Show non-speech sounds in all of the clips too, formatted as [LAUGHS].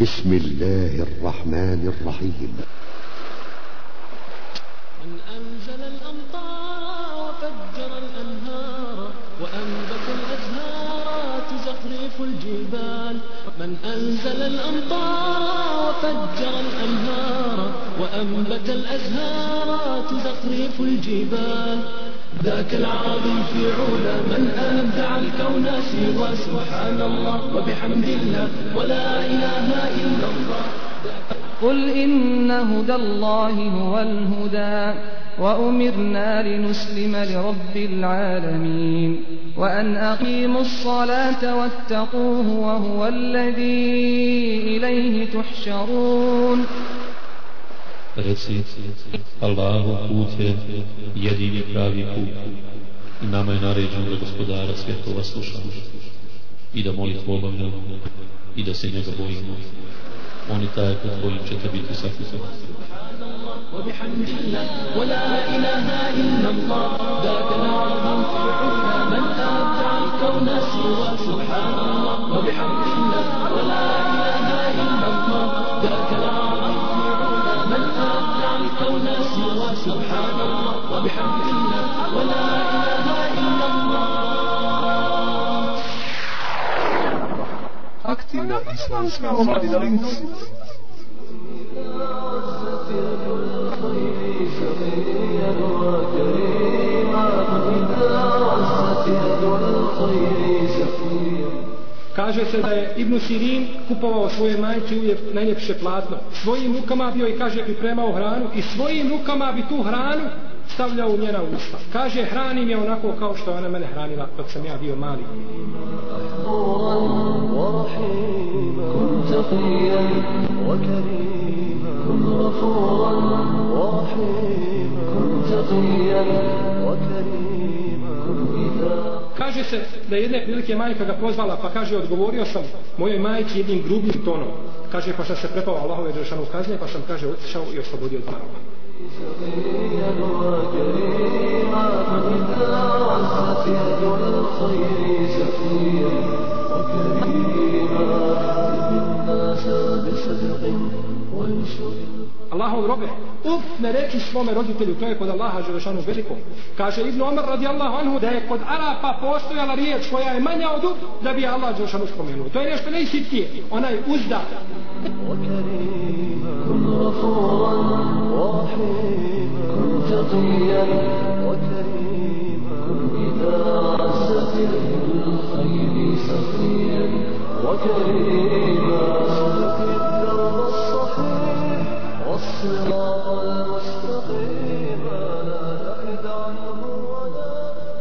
بسم الله الرحمن الرحيم. من أنزل الأمطار وفجر الأنهار وأنبت الأزهار تزخرف الجبال. من أنزل الأمطار وفجر الأنهار وأنبت الأزهار تزخرف الجبال. ذاك العظيم في علا من أبدع الكون سوى سبحان الله وبحمد الله ولا إله إلا الله. قل إن هدى الله هو الهدى وأمرنا لنسلم لرب العالمين وأن أقيموا الصلاة واتقوه وهو الذي إليه تحشرون. Reci, Allahu put je jedini pravi put. I nama je naređeno da gospodara svjetova slušamo i da molitvu obavljamo i da se njega bojimo. On je taj put kojim ćete biti sakupani. وبحمد الله ولا إله إلا الله ذاك العظيم في علا من أبدع الكون سوى سبحان الله وبحمد سبحان الله وبحمد الله ولا إله إلا الله. Aktivna islamska omladina. Kaže se da je Ibn Sirin kupovao svoje majci uvijek najljepše platno. Svojim rukama bio i kaže pripremao hranu i svojim rukama bi tu hranu stavljao u njena usta. Kaže hranim je onako kao što je ona mene hranila dok sam ja bio mali. كن تقيا وكريما كن غفورا ورحيما كن تقيا وكريما كن إذا Kaže se da je jedne prilike majka ga pozvala pa kaže odgovorio sam mojoj majci jednim grubim tonom. Kaže pa sam se prepao Allahove Đelšanu kazne pa sam kaže otišao i oslobodio od parova. تقيا وكريما فإذا عزت يد الخير سفيا وكريما الناس بصدق وانشر Allahov robe, uf, ne reći svome roditelju, to je kod Allaha Želešanu veliko. Kaže Ibn Omar radijallahu anhu da je kod Arapa postojala riječ koja je manja od uf, da bi je Allah Želešanu spomenuo. To je nešto najsitnije, ona je uzda. وكريما كن غفورا ورحيما كن تقيا وكريما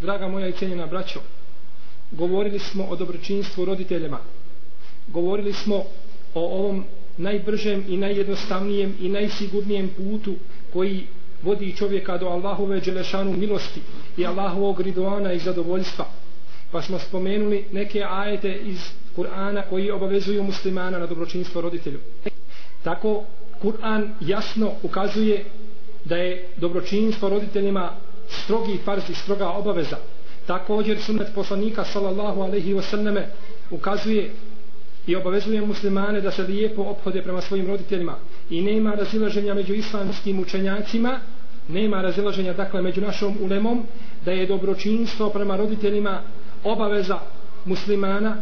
Draga moja i cijenjena braćo, govorili smo o dobročinstvu roditeljima. Govorili smo o ovom najbržem i najjednostavnijem i najsigurnijem putu koji vodi čovjeka do Allahove dželešanu milosti i Allahovog ridovana i zadovoljstva. Pa smo spomenuli neke ajete iz Kur'ana koji obavezuju muslimana na dobročinstvo roditelju. Tako Kur'an jasno ukazuje da je dobročinstvo roditeljima strogi farz i stroga obaveza. Također sunnet poslanika sallallahu alaihi wasallame ukazuje i obavezuje muslimane da se lijepo ophode prema svojim roditeljima i nema razilaženja među islamskim učenjacima nema razilaženja dakle među našom ulemom da je dobročinstvo prema roditeljima obaveza muslimana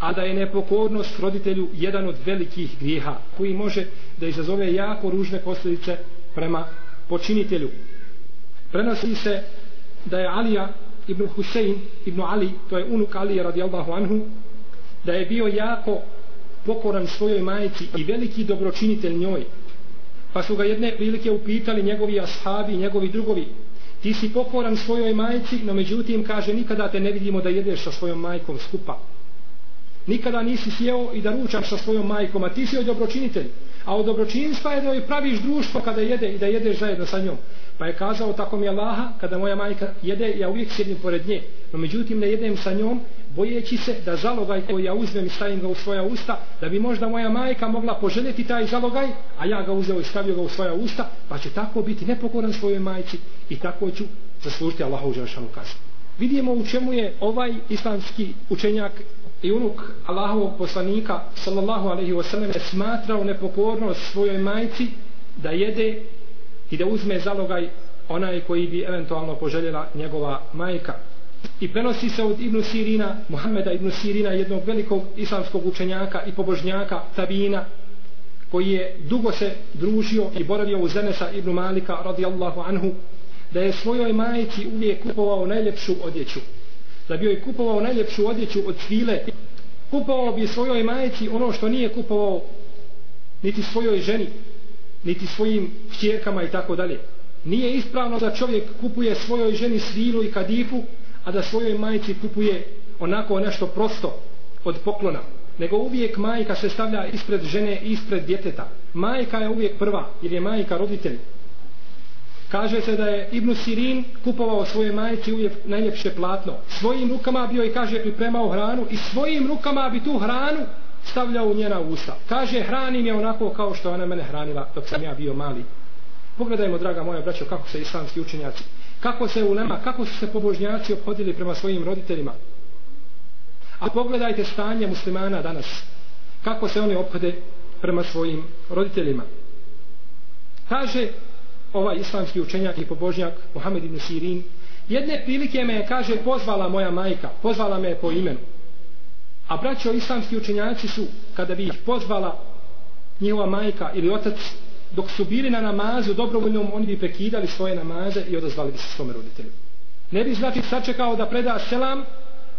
a da je nepokornost roditelju jedan od velikih grijeha koji može da izazove jako ružne posljedice prema počinitelju prenosi se da je Alija ibn Husein ibn Ali to je unuk Alija radijallahu anhu da je bio jako pokoran svojoj majici i veliki dobročinitelj njoj. Pa su ga jedne prilike upitali njegovi ashabi njegovi drugovi ti si pokoran svojoj majici no međutim kaže nikada te ne vidimo da jedeš sa svojom majkom skupa nikada nisi sjeo i da ručaš sa svojom majkom a ti si joj dobročinitelj a od dobročinstva je da joj praviš društvo kada jede i da jedeš zajedno sa njom Pa je kazao tako mi Allaha, kada moja majka jede, ja uvijek sjednim pored nje. No međutim ne jedem sa njom, bojeći se da zalogaj koji ja uzmem i stavim ga u svoja usta, da bi možda moja majka mogla poželjeti taj zalogaj, a ja ga uzeo i stavio ga u svoja usta, pa će tako biti nepokoran svojoj majci i tako ću zaslužiti Allahu u Želšanu kaznu. Vidimo u čemu je ovaj islamski učenjak i unuk Allahovog poslanika sallallahu alaihi wasallam smatrao nepokornost svojoj majci da jede i da uzme zalogaj onaj koji bi eventualno poželjela njegova majka. I prenosi se od Ibnu Sirina, Muhammeda Ibnu Sirina, jednog velikog islamskog učenjaka i pobožnjaka, tabina, koji je dugo se družio i boravio u Zenesa Ibnu Malika radijallahu anhu, da je svojoj majici uvijek kupovao najljepšu odjeću. Da bi joj kupovao najljepšu odjeću od svile, kupovao bi svojoj majici ono što nije kupovao niti svojoj ženi, niti svojim čjerkama i tako dalje. Nije ispravno da čovjek kupuje svojoj ženi svilu i kadifu, a da svojoj majici kupuje onako nešto prosto od poklona. Nego uvijek majka se stavlja ispred žene i ispred djeteta. Majka je uvijek prva, jer je majka roditelj. Kaže se da je Ibn Sirin kupovao svoje majici uvijek najljepše platno. Svojim rukama bio i kaže pripremao hranu i svojim rukama bi tu hranu stavljao u njena usta. Kaže, hranim je onako kao što ona mene hranila dok sam ja bio mali. Pogledajmo, draga moja braćo, kako se islamski učenjaci, kako se ulema, kako su se pobožnjaci obhodili prema svojim roditeljima. A pogledajte stanje muslimana danas, kako se oni obhode prema svojim roditeljima. Kaže ovaj islamski učenjak i pobožnjak Muhammed ibn Sirin, jedne prilike me je, kaže, pozvala moja majka, pozvala me je po imenu. A braćo islamski učenjaci su, kada bi ih pozvala njihova majka ili otac, dok su bili na namazu dobrovoljnom, oni bi prekidali svoje namaze i odazvali bi se svome roditelju. Ne bi znači sačekao da preda selam,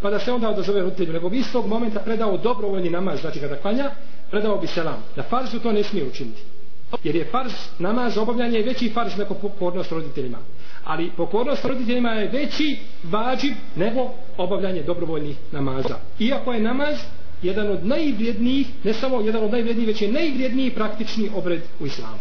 pa da se onda odazove roditelju, nego bi istog momenta predao dobrovoljni namaz, znači kada klanja, predao bi selam. Na farzu to ne smije učiniti. Jer je farz namaz obavljanje veći farz nego pokornost roditeljima ali pokornost roditeljima je veći vađib nego obavljanje dobrovoljnih namaza. Iako je namaz jedan od najvrijednijih, ne samo jedan od najvrijednijih, već je najvrijedniji praktični obred u islamu.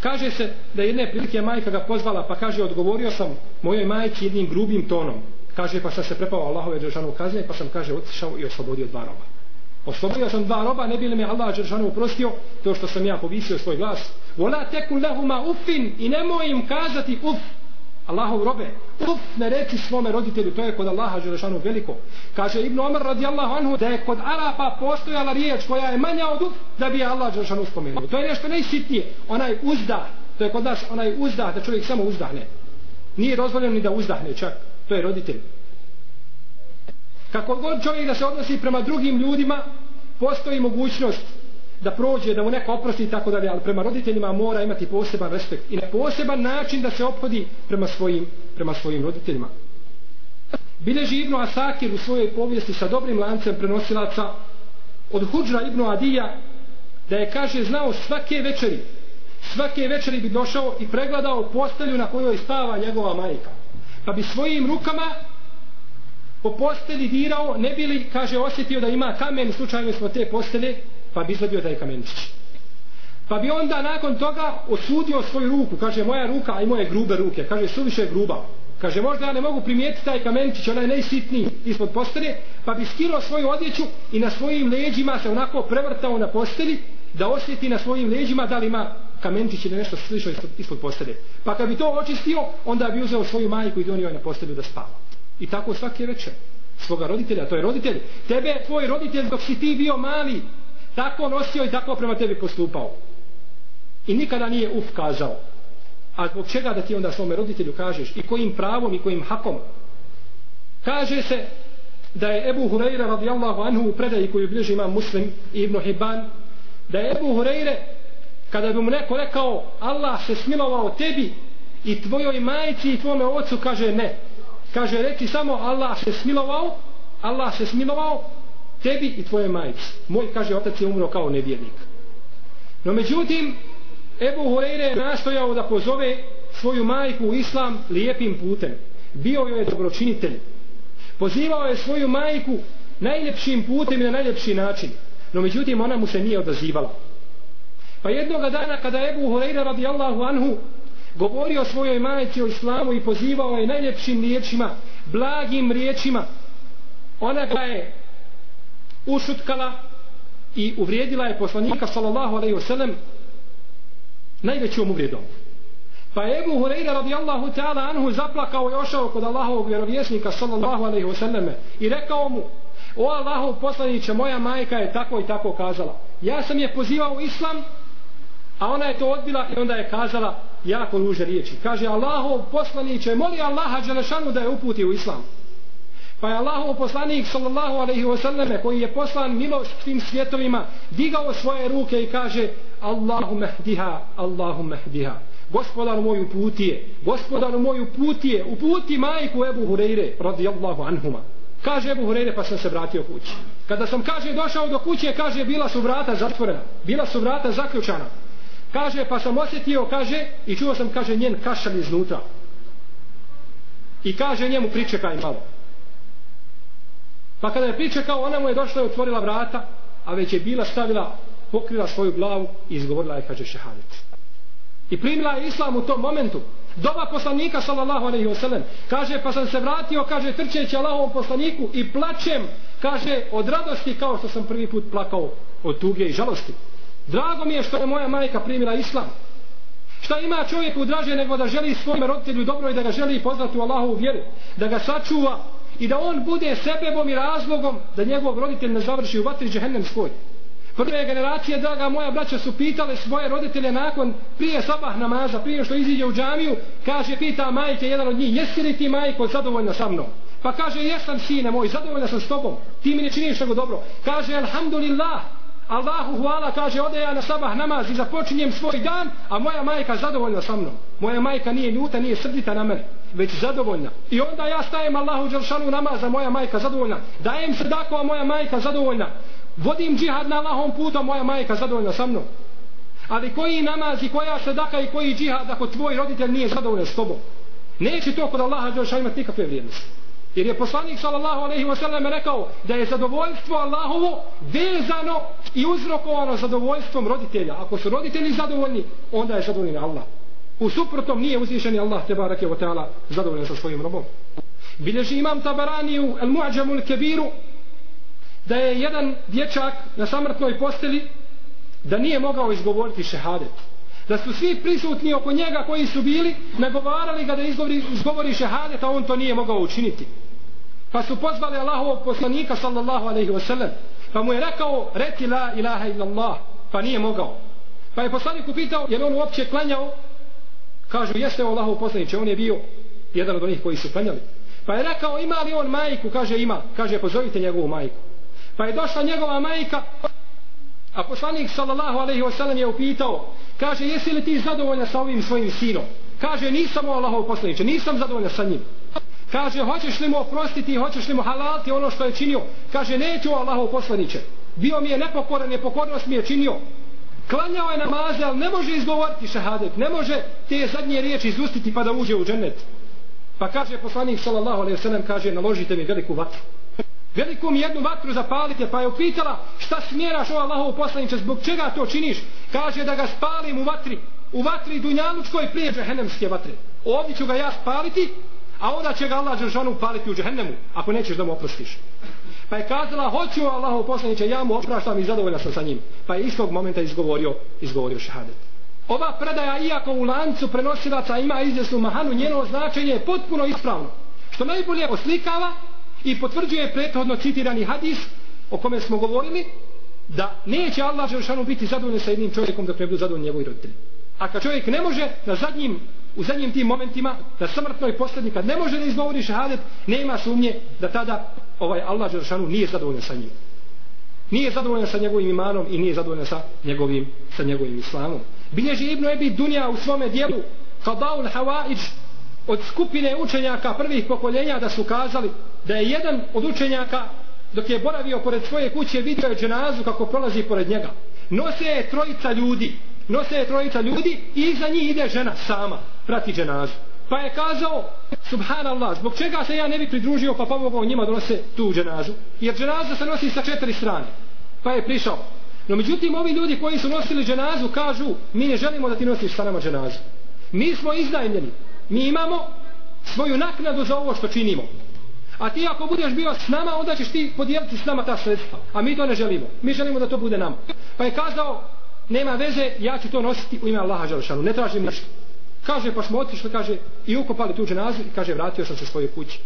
Kaže se da jedne prilike majka ga pozvala, pa kaže, odgovorio sam mojoj majci jednim grubim tonom. Kaže, pa sam se prepao Allahove držanu kazne, pa sam, kaže, otišao i oslobodio dva roba. Oslobodio sam dva roba, ne bi li me Allah Đeršanu uprostio to što sam ja povisio svoj glas. Vola tekun lehuma ufin i nemoj im kazati uf. Allahov robe, uf ne reci svome roditelju, to je kod Allaha Đeršanu veliko. Kaže Ibn Omar radijallahu anhu da je kod Arapa postojala riječ koja je manja od uf da bi je Allah Đeršanu spomenuo. To je nešto najsitnije, onaj uzdah. To je kod nas onaj uzdah da čovjek samo uzdahne. Nije dozvoljeno ni da uzdahne čak. To je roditelj. Kako god čovjek da se odnosi prema drugim ljudima, postoji mogućnost da prođe, da mu neko oprosti i tako dalje, ali prema roditeljima mora imati poseban respekt i na poseban način da se ophodi prema svojim, prema svojim roditeljima. Bileži Ibnu Asakir u svojoj povijesti sa dobrim lancem prenosilaca od Huđra Ibnu Adija da je kaže znao svake večeri svake večeri bi došao i pregledao postelju na kojoj stava njegova majka pa bi svojim rukama po posteli dirao, ne bi li, kaže, osjetio da ima kamen, slučajno smo te postele, pa bi izvadio taj kamenčić. Pa bi onda nakon toga osudio svoju ruku, kaže, moja ruka, a i moje grube ruke, kaže, suviše je gruba. Kaže, možda ja ne mogu primijetiti taj kamenčić, onaj najsitniji ispod postele, pa bi skilo svoju odjeću i na svojim leđima se onako prevrtao na posteli, da osjeti na svojim leđima da li ima kamenčić ili nešto slično ispod, ispod postele. Pa kad bi to očistio, onda bi uzeo svoju majku i donio je na postelju da spava. I tako svake večer. Svoga roditelja, to je roditelj. Tebe je tvoj roditelj dok si ti bio mali, tako nosio i tako prema tebi postupao. I nikada nije uf kazao. A zbog čega da ti onda svome roditelju kažeš i kojim pravom i kojim hakom? Kaže se da je Ebu Hureyre radijallahu anhu u predaji koju bliži imam Muslim i Ibn Hibban da je Ebu Hureyre kada bi mu neko rekao Allah se smilovao tebi i tvojoj majici i tvome ocu kaže ne kaže reci samo Allah se smilovao Allah se smilovao tebi i tvoje majici. Moj kaže otac je umro kao nevjernik. No međutim Ebu Hureyre je nastojao da pozove svoju majku u islam lijepim putem. Bio joj je dobročinitelj. Pozivao je svoju majku najljepšim putem i na najljepši način. No međutim ona mu se nije odazivala. Pa jednoga dana kada Ebu Hureyre radijallahu anhu govorio svojoj majci o islamu i pozivao je najljepšim riječima blagim riječima. Ona ga je ušutkala i uvrijedila je poslanika sallallahu alaihi wasallam najvećom uvrijedom. Pa je Ebu Hureyre radijallahu ta'ala anhu zaplakao i ošao kod Allahovog vjerovjesnika sallallahu alaihi wasallam i rekao mu o Allahov poslaniće moja majka je tako i tako kazala. Ja sam je pozivao u islam a ona je to odbila i onda je kazala jako ruže riječi kaže Allahov poslaniće moli Allaha Đelešanu da je uputi u islam pa je Allahov poslanik sallallahu alaihi wasallam koji je poslan milost svim svjetovima digao svoje ruke i kaže Allahu mehdiha Allahu mehdiha gospodar moj uputije, gospodar moj uputije, uputi majku Ebu Hureyre, radijallahu anhuma. Kaže Ebu Hureyre, pa sam se vratio kući. Kada sam, kaže, došao do kuće, kaže, bila su vrata zatvorena, bila su vrata zaključana. Kaže, pa sam osjetio, kaže, i čuo sam, kaže, njen kašalj iznutra. I kaže njemu, pričekaj malo. Pa kada je pričekao, ona mu je došla i otvorila vrata, a već je bila stavila, pokrila svoju glavu i izgovorila je, kaže, šehadet i primila je islam u tom momentu doba poslanika sallallahu alaihi wasallam kaže pa sam se vratio kaže trčeći Allahovom poslaniku i plačem kaže od radosti kao što sam prvi put plakao od tuge i žalosti drago mi je što je moja majka primila islam šta ima čovjek draže nego da želi svojim roditelju dobro i da ga želi poznati u Allahovu vjeru da ga sačuva i da on bude sebebom i razlogom da njegov roditelj ne završi u vatri džehennemskoj Prve generacije, draga moja braća, su pitale svoje roditelje nakon prije sabah namaza, prije što iziđe u džamiju, kaže, pita majke, jedan od njih, jesi li ti majko zadovoljna sa mnom? Pa kaže, jesam sine moj, zadovoljna sam s tobom, ti mi ne činiš nego dobro. Kaže, alhamdulillah, Allahu hvala, kaže, ode ja na sabah namaz i započinjem svoj dan, a moja majka zadovoljna sa mnom. Moja majka nije ljuta, nije srdita na mene, već zadovoljna. I onda ja stajem Allahu dželšanu namaz, a moja majka zadovoljna. Dajem sedako, a moja majka zadovoljna vodim džihad na Allahom putu, moja majka zadovoljna sa mnom. Ali koji namaz i koja sadaka i koji džihad ako tvoj roditelj nije zadovoljan s tobom? Neće to kod Allaha Đelša imati nikakve vrijednosti. Jer je poslanik sallallahu alejhi ve sellem rekao da je zadovoljstvo Allahovo vezano i uzrokovano zadovoljstvom roditelja. Ako su roditelji zadovoljni, onda je zadovoljan Allah. U suprotnom nije uzvišeni Allah te bareke ve ta'ala zadovoljan sa svojim robom. Bileži imam tabarani u El Mu'ađamu Kebiru da je jedan dječak na samrtnoj posteli da nije mogao izgovoriti šehadet da su svi prisutni oko njega koji su bili nagovarali ga da izgovori, izgovori šehadet a on to nije mogao učiniti pa su pozvali Allahovog poslanika sallallahu alaihi wasallam pa mu je rekao reci la ilaha illallah. Pa nije mogao. Pa je poslanik upitao je li on uopće klanjao? Kažu jeste o Allahov poslaniće on je bio jedan od onih koji su klanjali. Pa je rekao ima li on majku? Kaže ima. Kaže pozovite njegovu majku. Pa je došla njegova majka, a poslanik sallallahu alaihi wasallam je upitao, kaže, jesi li ti zadovoljna sa ovim svojim sinom? Kaže, nisam o Allahov poslaniče, nisam zadovoljna sa njim. Kaže, hoćeš li mu oprostiti i hoćeš li mu halalti ono što je činio? Kaže, neću Allahov poslaniće. Bio mi je nepokoran, nepokornost mi je činio. Klanjao je namaze, ali ne može izgovoriti šahadet. Ne može te zadnje riječi izustiti pa da uđe u džennet. Pa kaže poslanik sallallahu alejhi ve sellem kaže, naložite mi veliku vatru veliku mi jednu vatru zapalite pa je upitala šta smjeraš o Allahov poslaniče zbog čega to činiš kaže da ga spalim u vatri u vatri dunjalučkoj prije džehennemske vatre ovdje ću ga ja spaliti a onda će ga Allah Đeršanu upaliti u džehennemu ako nećeš da mu oprostiš. Pa je kazala hoću Allahov poslaniće, ja mu opraštam i zadovoljna sam sa njim. Pa je istog momenta izgovorio izgovorio šehadet. Ova predaja iako u lancu prenosilaca ima izvjesnu mahanu njeno značenje je potpuno ispravno Što najbolje oslikava i potvrđuje prethodno citirani hadis o kome smo govorili da neće Allah Želšanu biti zadovoljan sa jednim čovjekom dok ne budu zadovoljni njegovi roditelji. A kad čovjek ne može na zadnjim, u zadnjim tim momentima, na smrtnoj posljednji, kad ne može da izgovori šahadet, nema sumnje da tada ovaj Allah Đeršanu nije zadovoljan sa njim. Nije zadovoljan sa njegovim imanom i nije zadovoljan sa njegovim, sa njegovim islamom. Bilježi Ibnu Ebi Dunja u svome dijelu Kadaul Hawaić od skupine učenjaka prvih pokoljenja da su kazali da je jedan od učenjaka dok je boravio pored svoje kuće vidio je dženazu kako prolazi pored njega. Nose je trojica ljudi. Nose je trojica ljudi i iza njih ide žena sama. Prati dženazu. Pa je kazao, subhanallah, zbog čega se ja ne bi pridružio pa pomogao njima donose tu dženazu? Jer dženaza se nosi sa četiri strane. Pa je prišao. No međutim, ovi ljudi koji su nosili dženazu kažu, mi ne želimo da ti nosiš sa nama dženazu. Mi smo iznajmljeni. Mi imamo svoju naknadu za ovo što činimo. A ti ako budeš bio s nama, onda ćeš ti podijeliti s nama ta sredstva. A mi to ne želimo. Mi želimo da to bude nama. Pa je kazao, nema veze, ja ću to nositi u ime Allaha Želešanu. Ne tražim ništa. Kaže, pa smo otišli, kaže, i ukopali tu dženazu i kaže, vratio sam se svoje kući.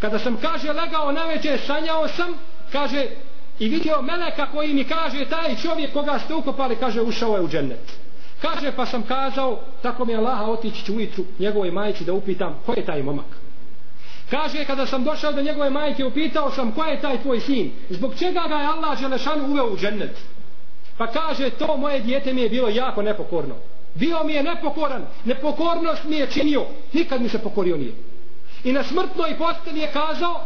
Kada sam, kaže, legao na večer, sanjao sam, kaže, i vidio meleka koji mi kaže, taj čovjek koga ste ukopali, kaže, ušao je u džennet. Kaže, pa sam kazao, tako mi je Allaha otići ću ujutru njegovoj majici da upitam, ko je taj momak? Kaže, kada sam došao do njegove majke, upitao sam, ko je taj tvoj sin? Zbog čega ga je Allah Želešanu uveo u džennet? Pa kaže, to moje dijete mi je bilo jako nepokorno. Bio mi je nepokoran, nepokornost mi je činio, nikad mi se pokorio nije. I na smrtnoj posteli je kazao,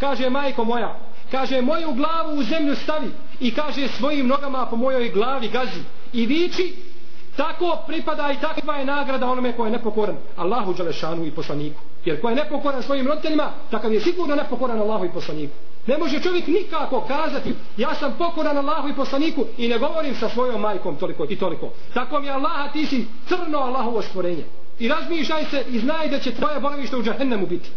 kaže majko moja, kaže moju glavu u zemlju stavi i kaže svojim nogama po mojoj glavi gazi i viči, tako pripada i takva je nagrada onome ko je nepokoran Allahu Đalešanu i poslaniku. Jer ko je nepokoran svojim roditeljima, takav je sigurno nepokoran Allahu i poslaniku. Ne može čovjek nikako kazati ja sam pokoran Allahu i poslaniku i ne govorim sa svojom majkom toliko i toliko. Tako mi Allaha ti si crno Allahovo stvorenje. I razmišljaj se i znaj da će tvoje boravište u džahennemu biti.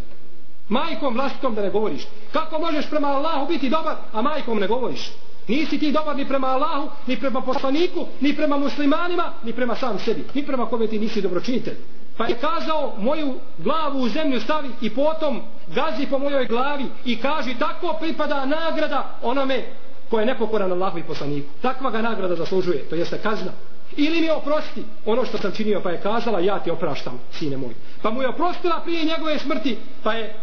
Majkom vlastitom da ne govoriš. Kako možeš prema Allahu biti dobar, a majkom ne govoriš? Nisi ti dobar ni prema Allahu, ni prema poslaniku, ni prema muslimanima, ni prema sam sebi. Ni prema kome ti nisi dobročinitelj. Pa je kazao moju glavu u zemlju stavi i potom gazi po mojoj glavi i kaži tako pripada nagrada onome ko je nepokoran Allahu i poslaniku. Takva ga nagrada zaslužuje, to jeste kazna. Ili mi oprosti ono što sam činio pa je kazala ja ti opraštam sine moj. Pa mu je oprostila prije njegove smrti pa je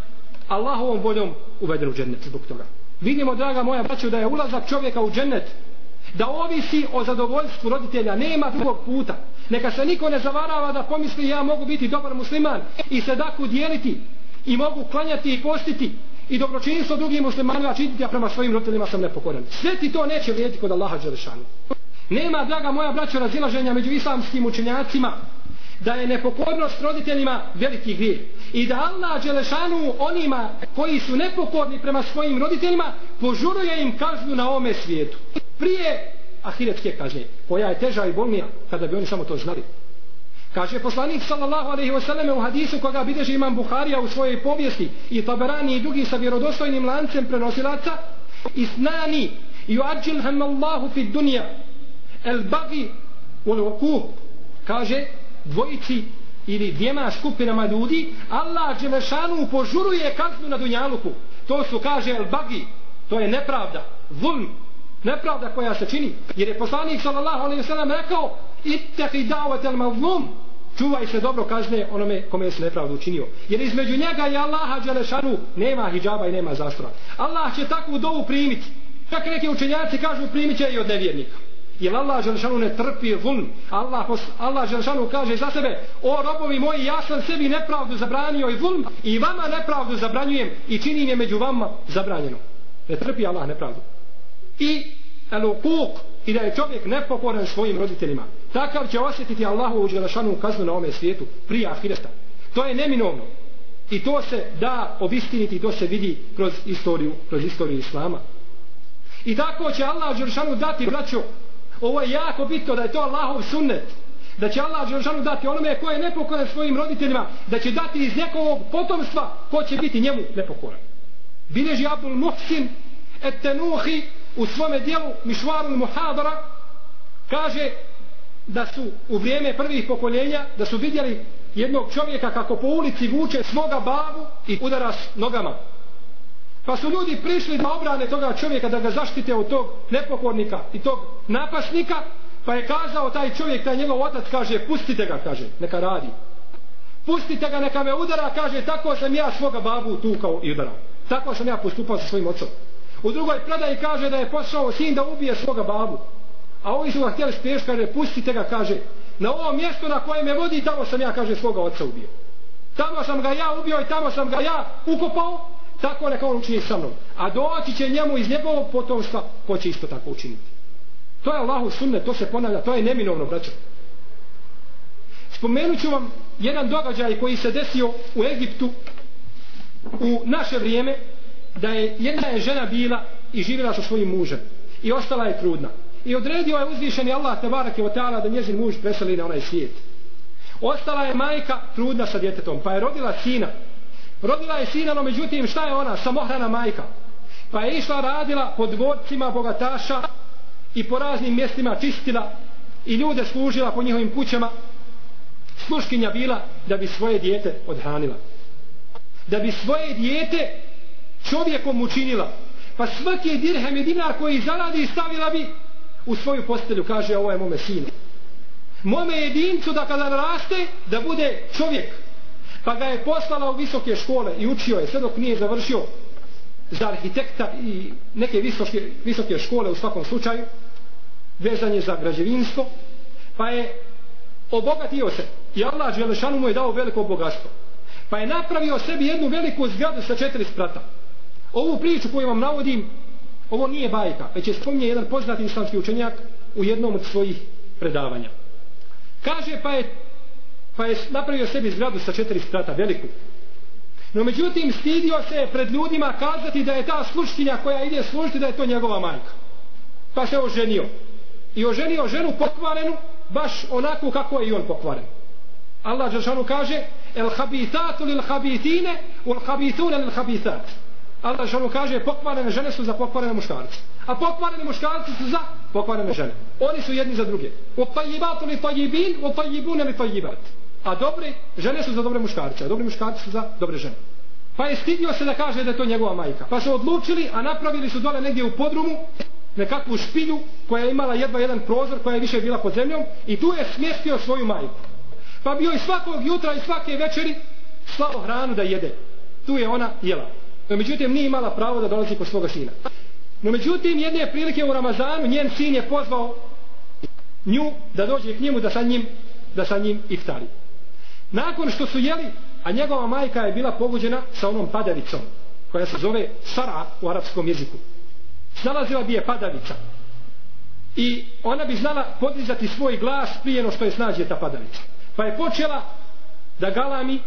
Allahovom voljom uveden u džennet zbog toga. Vidimo, draga moja braću, da je ulazak čovjeka u džennet da ovisi o zadovoljstvu roditelja, nema drugog puta. Neka se niko ne zavarava da pomisli ja mogu biti dobar musliman i sedaku dijeliti i mogu klanjati i postiti i dobročinstvo drugim muslimanima činiti, a prema svojim roditeljima sam nepokoran. Sve ti to neće vrijediti kod Allaha Đelešanu. Nema, draga moja braćo, razilaženja među islamskim učenjacima da je nepokornost roditeljima veliki grijeh i da Allah Đelešanu onima koji su nepokorni prema svojim roditeljima požuruje im kaznu na ome svijetu prije ahiretske kazne koja je teža i bolnija kada bi oni samo to znali kaže poslanik sallallahu alejhi ve selleme u hadisu koga bideži imam Buharija u svojoj povijesti i Taberani i drugi sa vjerodostojnim lancem prenosilaca isnani yuadžilham Allahu fi dunja el bagi ul kaže dvojici ili dvijema skupinama ljudi Allah Đelešanu požuruje kaznu na Dunjaluku to su kaže el-baghi. to je nepravda, zulm nepravda koja se čini jer je poslanik sallallahu alaihi sallam rekao itteki davet el mazlum čuvaj se dobro kazne onome kome se nepravdu učinio jer između njega i Allaha Đelešanu nema hijjaba i nema zastora Allah će takvu dovu primiti čak neki učenjaci kažu primit će i od nevjernika Jer Allah Želšanu ne trpi zulm. Allah, Allah Želšanu kaže za sebe, o robovi moji, ja sam sebi nepravdu zabranio i zulm i vama nepravdu zabranjujem i činim je među vama zabranjeno. Ne trpi Allah nepravdu. I elukuk, i da je čovjek nepokoran svojim roditeljima. Takav će osjetiti Allahu Želšanu kaznu na ome svijetu, prije ahireta. To je neminovno. I to se da obistiniti, to se vidi kroz istoriju, kroz istoriju Islama. I tako će Allah Đelešanu dati, braćo, Ovo je jako bitno da je to Allahov sunnet. Da će Allah Đelešanu dati onome ko je nepokoran svojim roditeljima, da će dati iz njegovog potomstva ko će biti njemu nepokoran. Bileži Abdul Muhsin et tenuhi u svome dijelu Mišvarul Muhadara kaže da su u vrijeme prvih pokoljenja da su vidjeli jednog čovjeka kako po ulici vuče svoga babu i udara s nogama. Pa su ljudi prišli da obrane toga čovjeka, da ga zaštite od tog nepokornika i tog napasnika, pa je kazao taj čovjek, taj njegov otac kaže, pustite ga, kaže, neka radi. Pustite ga, neka me udara, kaže, tako sam ja svoga babu tukao i udarao. Tako sam ja postupao sa svojim ocom. U drugoj predaji kaže da je pošao sin da ubije svoga babu. A ovi su ga htjeli spriješ, kaže, pustite ga, kaže, na ovo mjesto na koje me vodi, tamo sam ja, kaže, svoga oca ubio. Tamo sam ga ja ubio i tamo sam ga ja ukopao, tako neka on učini sa mnom. A doći će njemu iz njegovog potomstva, ko će isto tako učiniti. To je Allahu sunne, to se ponavlja, to je neminovno, braćo. Spomenut ću vam jedan događaj koji se desio u Egiptu u naše vrijeme, da je jedna je žena bila i živjela sa svojim mužem i ostala je trudna. I odredio je uzvišeni Allah te barake ta'ala da njezin muž preseli na onaj svijet. Ostala je majka trudna sa djetetom, pa je rodila sina. Rodila je sina, no međutim šta je ona? Samohrana majka. Pa je išla radila po dvorcima bogataša i po raznim mjestima čistila i ljude služila po njihovim kućama. Sluškinja bila da bi svoje dijete odhranila. Da bi svoje dijete čovjekom učinila. Pa svaki dirhem i dinar koji zaradi stavila bi u svoju postelju. Kaže ovo je mome sinu. Mome jedincu da kada raste da bude čovjek. Pa ga je poslala u visoke škole i učio je sve dok nije završio za arhitekta i neke visoke, visoke škole u svakom slučaju vezan je za građevinstvo pa je obogatio se i Allah Đelešanu mu je dao veliko bogatstvo pa je napravio sebi jednu veliku zgradu sa četiri sprata ovu priču koju vam navodim ovo nije bajka već je spominje jedan poznati islamski učenjak u jednom od svojih predavanja. Kaže pa je pa je napravio sebi zgradu sa četiri strata, veliku. No međutim stidio se pred ljudima kazati da je ta sluškinja koja ide služiti da je to njegova majka. Pa se oženio. I oženio ženu pokvarenu baš onako kako je i on pokvaren. Allah Đeršanu kaže el habitatu lil habitine ul habitune lil habitat Allah šanu kaže pokvarene žene su za pokvarene muškarce. A pokvareni muškarci su za pokvarene žene. Oni su jedni za druge. U tajibatu li tajibin u tajibune li tajibat a dobre žene su za dobre muškarce a dobri muškarci su za dobre žene. Pa je stidio se da kaže da je to njegova majka. Pa su odlučili a napravili su dole negdje u podrumu nekakvu špilju koja je imala jedva jedan prozor koja je više bila pod zemljom i tu je smjestio svoju majku. Pa bio i svakog jutra i svake večeri slao hranu da jede. Tu je ona jela no međutim nije imala pravo da dolazi kod svoga sina. No međutim jedne prilike u Ramazanu njen sin je pozvao nju da dođe k njemu da sa njim da sa njim iftari. Nakon što su jeli a njegova majka je bila pogođena sa onom padavicom koja se zove sara u arapskom jeziku. Snalazila bi je padavica. I ona bi znala podizati svoj glas prije no što je snađe ta padavica. Pa je počela da galami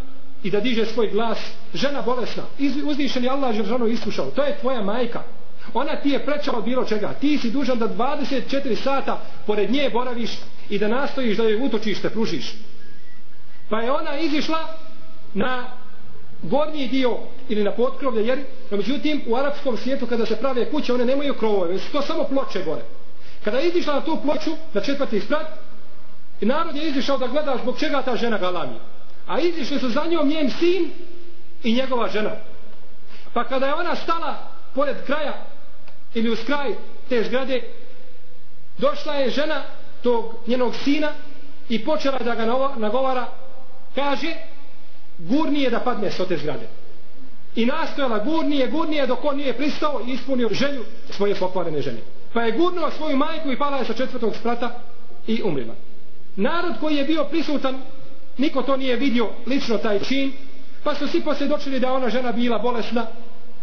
i da diže svoj glas žena bolesna uzdišen je Allah ženo iskušao to je tvoja majka. Ona ti je preča od bilo čega. Ti si dužan da 24 sata pored nje boraviš i da nastojiš da joj utočište pružiš. Pa je ona izišla na gornji dio ili na potkrovlje jer no međutim u arapskom svijetu kada se prave kuće one nemaju krovove su to samo ploče gore. Kada je izišla na tu ploču na četvrti sprat i narod je izišao da gleda zbog čega ta žena galami a izišli su za njom njen sin i njegova žena pa kada je ona stala pored kraja ili uz kraj te zgrade došla je žena tog njenog sina i počela da ga nagovara kaže gurnije da padne s te zgrade. I nastojala gurnije, gurnije dok on nije pristao i ispunio želju svoje pokvarene žene. Pa je gurnuo svoju majku i pala je sa četvrtog sprata i umrila. Narod koji je bio prisutan, niko to nije vidio lično taj čin, pa su svi posvjedočili da ona žena bila bolesna,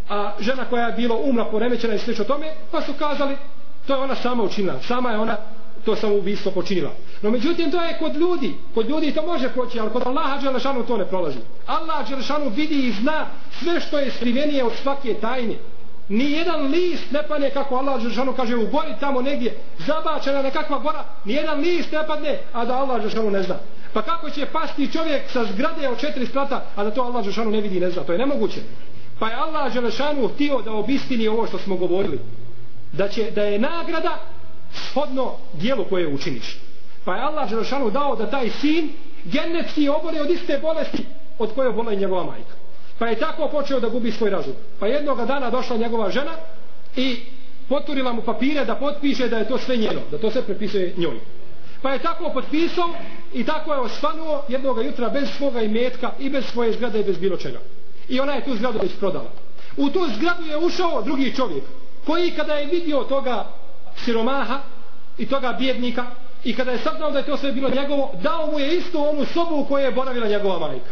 a žena koja je bila umra poremećena i slično tome, pa su kazali, to je ona sama učinila, sama je ona to samoubistvo počinila. No međutim to je kod ljudi, kod ljudi to može proći, ali kod Allaha Đelešanu to ne prolazi. Allah Đelešanu vidi i zna sve što je skrivenije od svake tajne. Ni jedan list ne padne kako Allah Đelešanu kaže u gori tamo negdje, zabačena nekakva gora, ni jedan list ne padne, a da Allah Đelešanu ne zna. Pa kako će pasti čovjek sa zgrade od četiri sprata, a da to Allah Želešanu ne vidi i ne zna, to je nemoguće. Pa je Allah Želešanu htio da obistini ovo što smo govorili. Da, će, da je nagrada shodno dijelu koje učiniš. Pa je Allah Želešanu dao da taj sin genetski obole od iste bolesti od koje obola i njegova majka. Pa je tako počeo da gubi svoj razum. Pa jednoga dana došla njegova žena i poturila mu papire da potpiše da je to sve njeno, da to sve prepisuje njoj. Pa je tako potpisao i tako je osvanuo jednoga jutra bez svoga imetka i bez svoje zgrade i bez bilo čega. I ona je tu zgradu već prodala. U tu zgradu je ušao drugi čovjek koji kada je vidio toga siromaha i toga bjednika i kada je saznao da je to sve bilo njegovo, dao mu je isto onu sobu u kojoj je boravila njegova majka.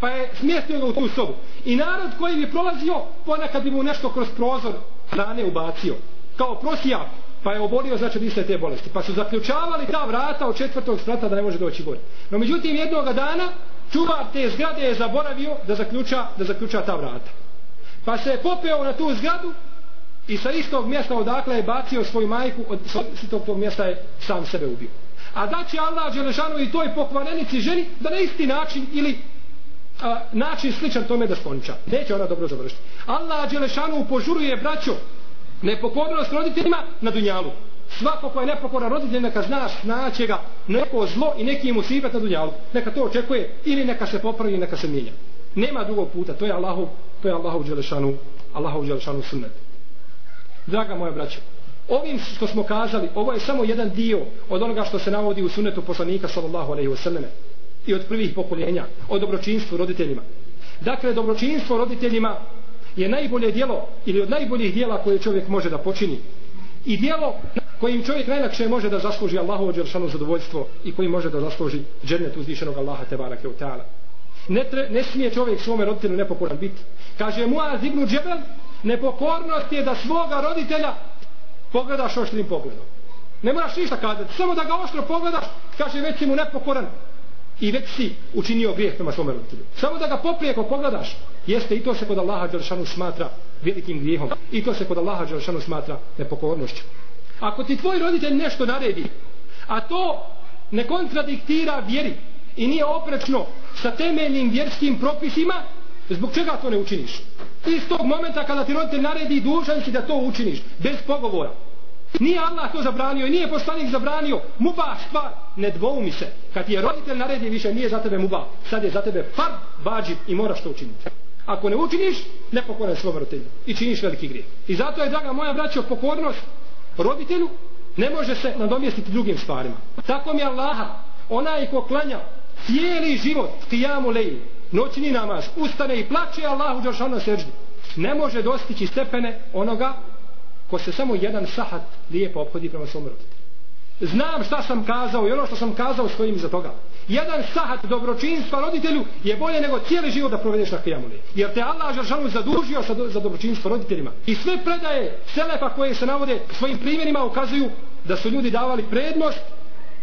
Pa je smjestio ga u tu sobu. I narod koji bi prolazio, ponekad bi mu nešto kroz prozor hrane ubacio. Kao prosijak. Pa je obolio znači od te bolesti. Pa su zaključavali ta vrata od četvrtog sprata da ne može doći gore. No međutim jednog dana čuvar te zgrade je zaboravio da zaključa, da zaključa ta vrata. Pa se je popeo na tu zgradu i sa istog mjesta odakle je bacio svoju majku, od istog tog mjesta je sam sebe ubio. A da će Allah Đelešanu i toj pokvarenici ženi da na isti način ili a, način sličan tome da skonča. Neće ona dobro završiti. Allah Đelešanu požuruje braćo nepokornost roditeljima na dunjalu. Svako ko je nepokoran roditelj neka zna snaće ga neko zlo i neki mu na dunjalu. Neka to očekuje ili neka se popravi neka se mijenja. Nema drugog puta. To je Allahov, to je Allahov Đelešanu, Allahov Đelešanu sunnet. Draga moja braćo, ovim što smo kazali, ovo je samo jedan dio od onoga što se navodi u sunnetu poslanika sallallahu alejhi ve selleme i od prvih pokoljenja, o dobročinstvu roditeljima. Dakle, dobročinstvo roditeljima je najbolje djelo ili od najboljih djela koje čovjek može da počini. I djelo kojim čovjek najlakše može da zasluži Allahovo dželšanu zadovoljstvo i koji može da zasluži džennet uzvišenog Allaha te barake u ta'ala. Ne, tre, ne smije čovjek svome roditelju nepokoran biti. Kaže Muaz ibn Džebel, nepokornost je da svoga roditelja pogledaš oštrim pogledom. Ne moraš ništa kazati, samo da ga oštro pogledaš, kaže već si mu nepokoran i već si učinio grijeh prema svome roditelju. Samo da ga poprijeko pogledaš, jeste i to se kod Allaha Đelšanu smatra velikim grijehom. I to se kod Allaha Đelšanu smatra nepokornošću. Ako ti tvoj roditelj nešto naredi, a to ne kontradiktira vjeri i nije oprečno sa temeljnim vjerskim propisima, zbog čega to ne učiniš? Iz tog momenta kada ti roditelj naredi, dužan si da to učiniš, bez pogovora. Nije Allah to zabranio i nije poslanik zabranio. Muba stvar, ne dvoumi se. Kad ti je roditelj naredi više, nije za tebe muba. Sad je za tebe far, vađib i moraš to učiniti. Ako ne učiniš, ne pokoran svom roditelju. I činiš veliki grijeh. I zato je, draga moja braćo, pokornost roditelju ne može se nadomjestiti drugim stvarima. Tako mi je Allaha, onaj ko klanja cijeli život, kijamu leji, noćni namaz, ustane i plače Allahu Đoršanu na. Ne može dostići stepene onoga ko se samo jedan sahat lijepo obhodi prema svom roditelju. Znam šta sam kazao i ono što sam kazao stojim za toga. Jedan sahat dobročinstva roditelju je bolje nego cijeli život da provedeš na kijamuli. Jer te Allah Žaršanu zadužio sa do, za dobročinstvo roditeljima. I sve predaje selepa koje se navode svojim primjerima ukazuju da su ljudi davali prednost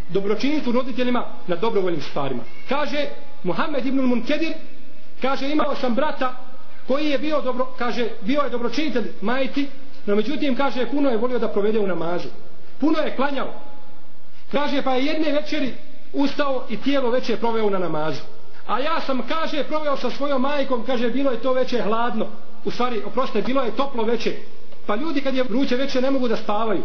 dobročinstvu roditeljima na dobrovoljnim stvarima. Kaže Muhammed ibn Munkedir, kaže imao sam brata koji je bio dobro, kaže bio je dobročinitelj majci No međutim, kaže, puno je volio da provede u namazu. Puno je klanjao. Kaže, pa je jedne večeri ustao i tijelo veće proveo na namazu. A ja sam, kaže, proveo sa svojom majkom, kaže, bilo je to veće hladno. U stvari, oproste, bilo je toplo veće. Pa ljudi kad je vruće veće ne mogu da spavaju.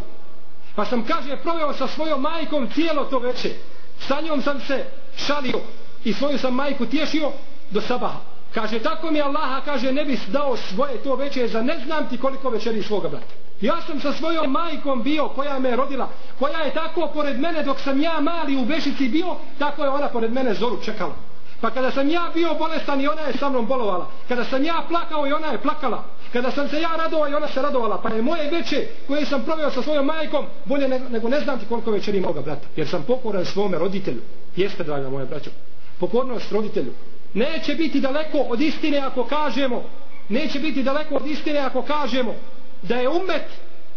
Pa sam, kaže, proveo sa svojom majkom cijelo to veće. Sa njom sam se šalio i svoju sam majku tješio do sabaha. Kaže, tako mi Allaha, kaže, ne bi dao svoje to veće za ne znam ti koliko večeri svoga brata. Ja sam sa svojom majkom bio koja me rodila, koja je tako pored mene dok sam ja mali u Bešici bio, tako je ona pored mene zoru čekala. Pa kada sam ja bio bolestan i ona je sa mnom bolovala. Kada sam ja plakao i ona je plakala. Kada sam se ja radovao i ona se radovala. Pa je moje veće koje sam proveo sa svojom majkom bolje nego, nego ne znam ti koliko večeri moga brata. Jer sam pokoran svome roditelju. Jeste, draga moja braćo. Pokornost roditelju neće biti daleko od istine ako kažemo neće biti daleko od istine ako kažemo da je umet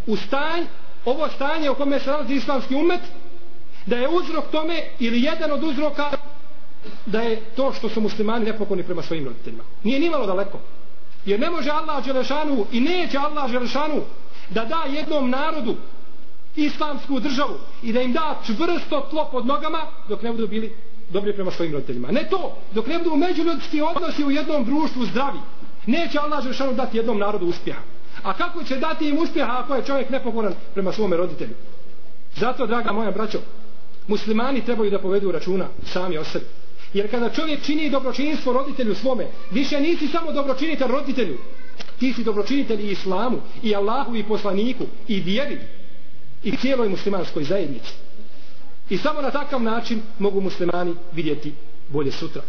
u stanj ovo stanje u kome se nalazi islamski umet da je uzrok tome ili jedan od uzroka da je to što su muslimani nepokoni prema svojim roditeljima. Nije nimalo daleko. Jer ne može Allah Đelešanu i neće Allah Đelešanu da da jednom narodu islamsku državu i da im da čvrsto tlo pod nogama dok ne budu bili dobri prema svojim roditeljima. Ne to, dok ne budu međuljudski odnosi u jednom društvu zdravi, neće Allah Žešanu dati jednom narodu uspjeha. A kako će dati im uspjeha ako je čovjek nepokoran prema svome roditelju? Zato, draga moja braćo, muslimani trebaju da povedu računa sami o sebi. Jer kada čovjek čini dobročinstvo roditelju svome, više nisi samo dobročinitelj roditelju, ti si dobročinitelj i islamu, i Allahu, i poslaniku, i vjeri, i cijeloj muslimanskoj zajednici. I samo na takav način mogu muslimani vidjeti bolje sutra.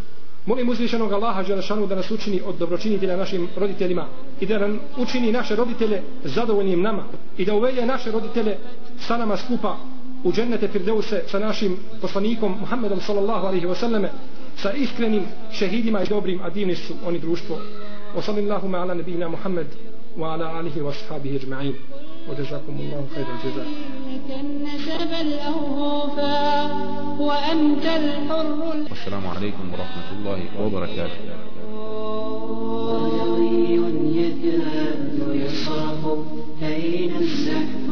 Molim uzvišenog Allaha Đelešanu da nas učini od dobročinitelja našim roditeljima i da nam učini naše roditelje zadovoljnim nama i da uvelje naše roditelje sa nama skupa u džennete Firdeuse sa našim poslanikom Muhammedom sallallahu alaihi wasallame sa iskrenim šehidima i dobrim a divni su oni društvo wa sallallahu ala nabina Muhammed wa ala alihi wa sahabihi ajma'in وجزاكم الله خير الجزاء. النسب الأوفى وأنت الحر والسلام عليكم ورحمة الله وبركاته. ضيعي يكاد يصرخ أين الزحف؟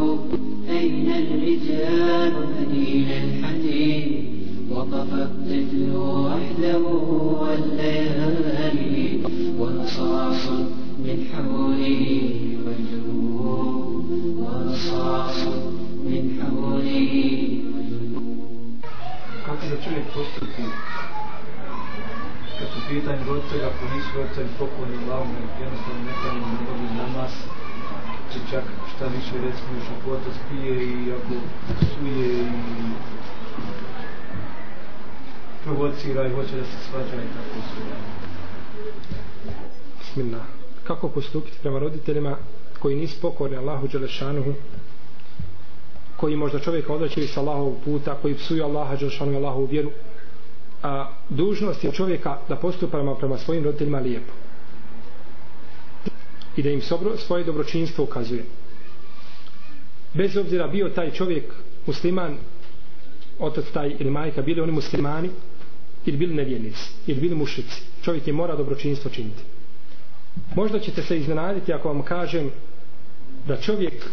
أين الرجال؟ أين الحديد وقف الطفل وحده والليالي. Pitanje ako nisu roditelji pokloni glavom, jednostavno ne klanju namaz, će čak šta više recimo još ako otac pije i ako suje i provocira i hoće da se svađa i tako sve. Bismillah. Kako postupiti prema roditeljima koji nisu pokorni Allahu Đelešanuhu, koji možda čovjeka odrećaju sa Allahovog puta, koji psuju Allaha Đelšanu i Allahovu vjeru, a dužnost je čovjeka da postupa prema, prema svojim roditeljima lijepo. I da im sobro, svoje dobročinstvo ukazuje. Bez obzira bio taj čovjek musliman otac taj ili majka bili oni muslimani ili bili nevjernici ili bili mušici čovjek je mora dobročinstvo činiti. Možda ćete se iznenaditi ako vam kažem da čovjek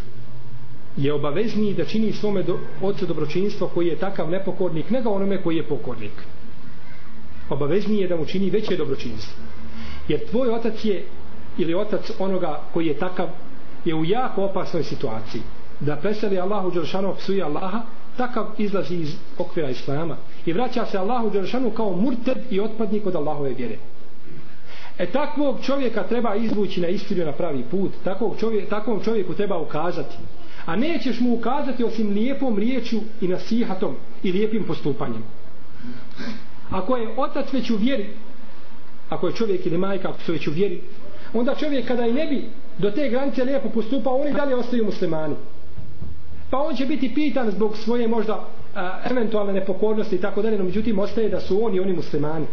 je obavezniji da čini svome do, ocu dobročinstvo koji je takav nepokornik nego onome koji je pokornik obaveznije je da mu čini veće dobročinstvo jer tvoj otac je ili otac onoga koji je takav je u jako opasnoj situaciji da preseli Allahu Đelšanu psuje Allaha takav izlazi iz okvira Islama i vraća se Allahu Đelšanu kao murted i otpadnik od Allahove vjere E takvog čovjeka treba izvući na istinu na pravi put. Takvog čovjek, takvom čovjeku treba ukazati. A nećeš mu ukazati osim lijepom riječju i nasihatom i lijepim postupanjem. Ako je otac već u vjeri, ako je čovjek ili majka ako su već u vjeri, onda čovjek kada i ne bi do te granice lijepo postupao, oni dalje ostaju muslimani. Pa on će biti pitan zbog svoje možda a, eventualne nepokornosti i tako dalje, no međutim ostaje da su oni oni muslimani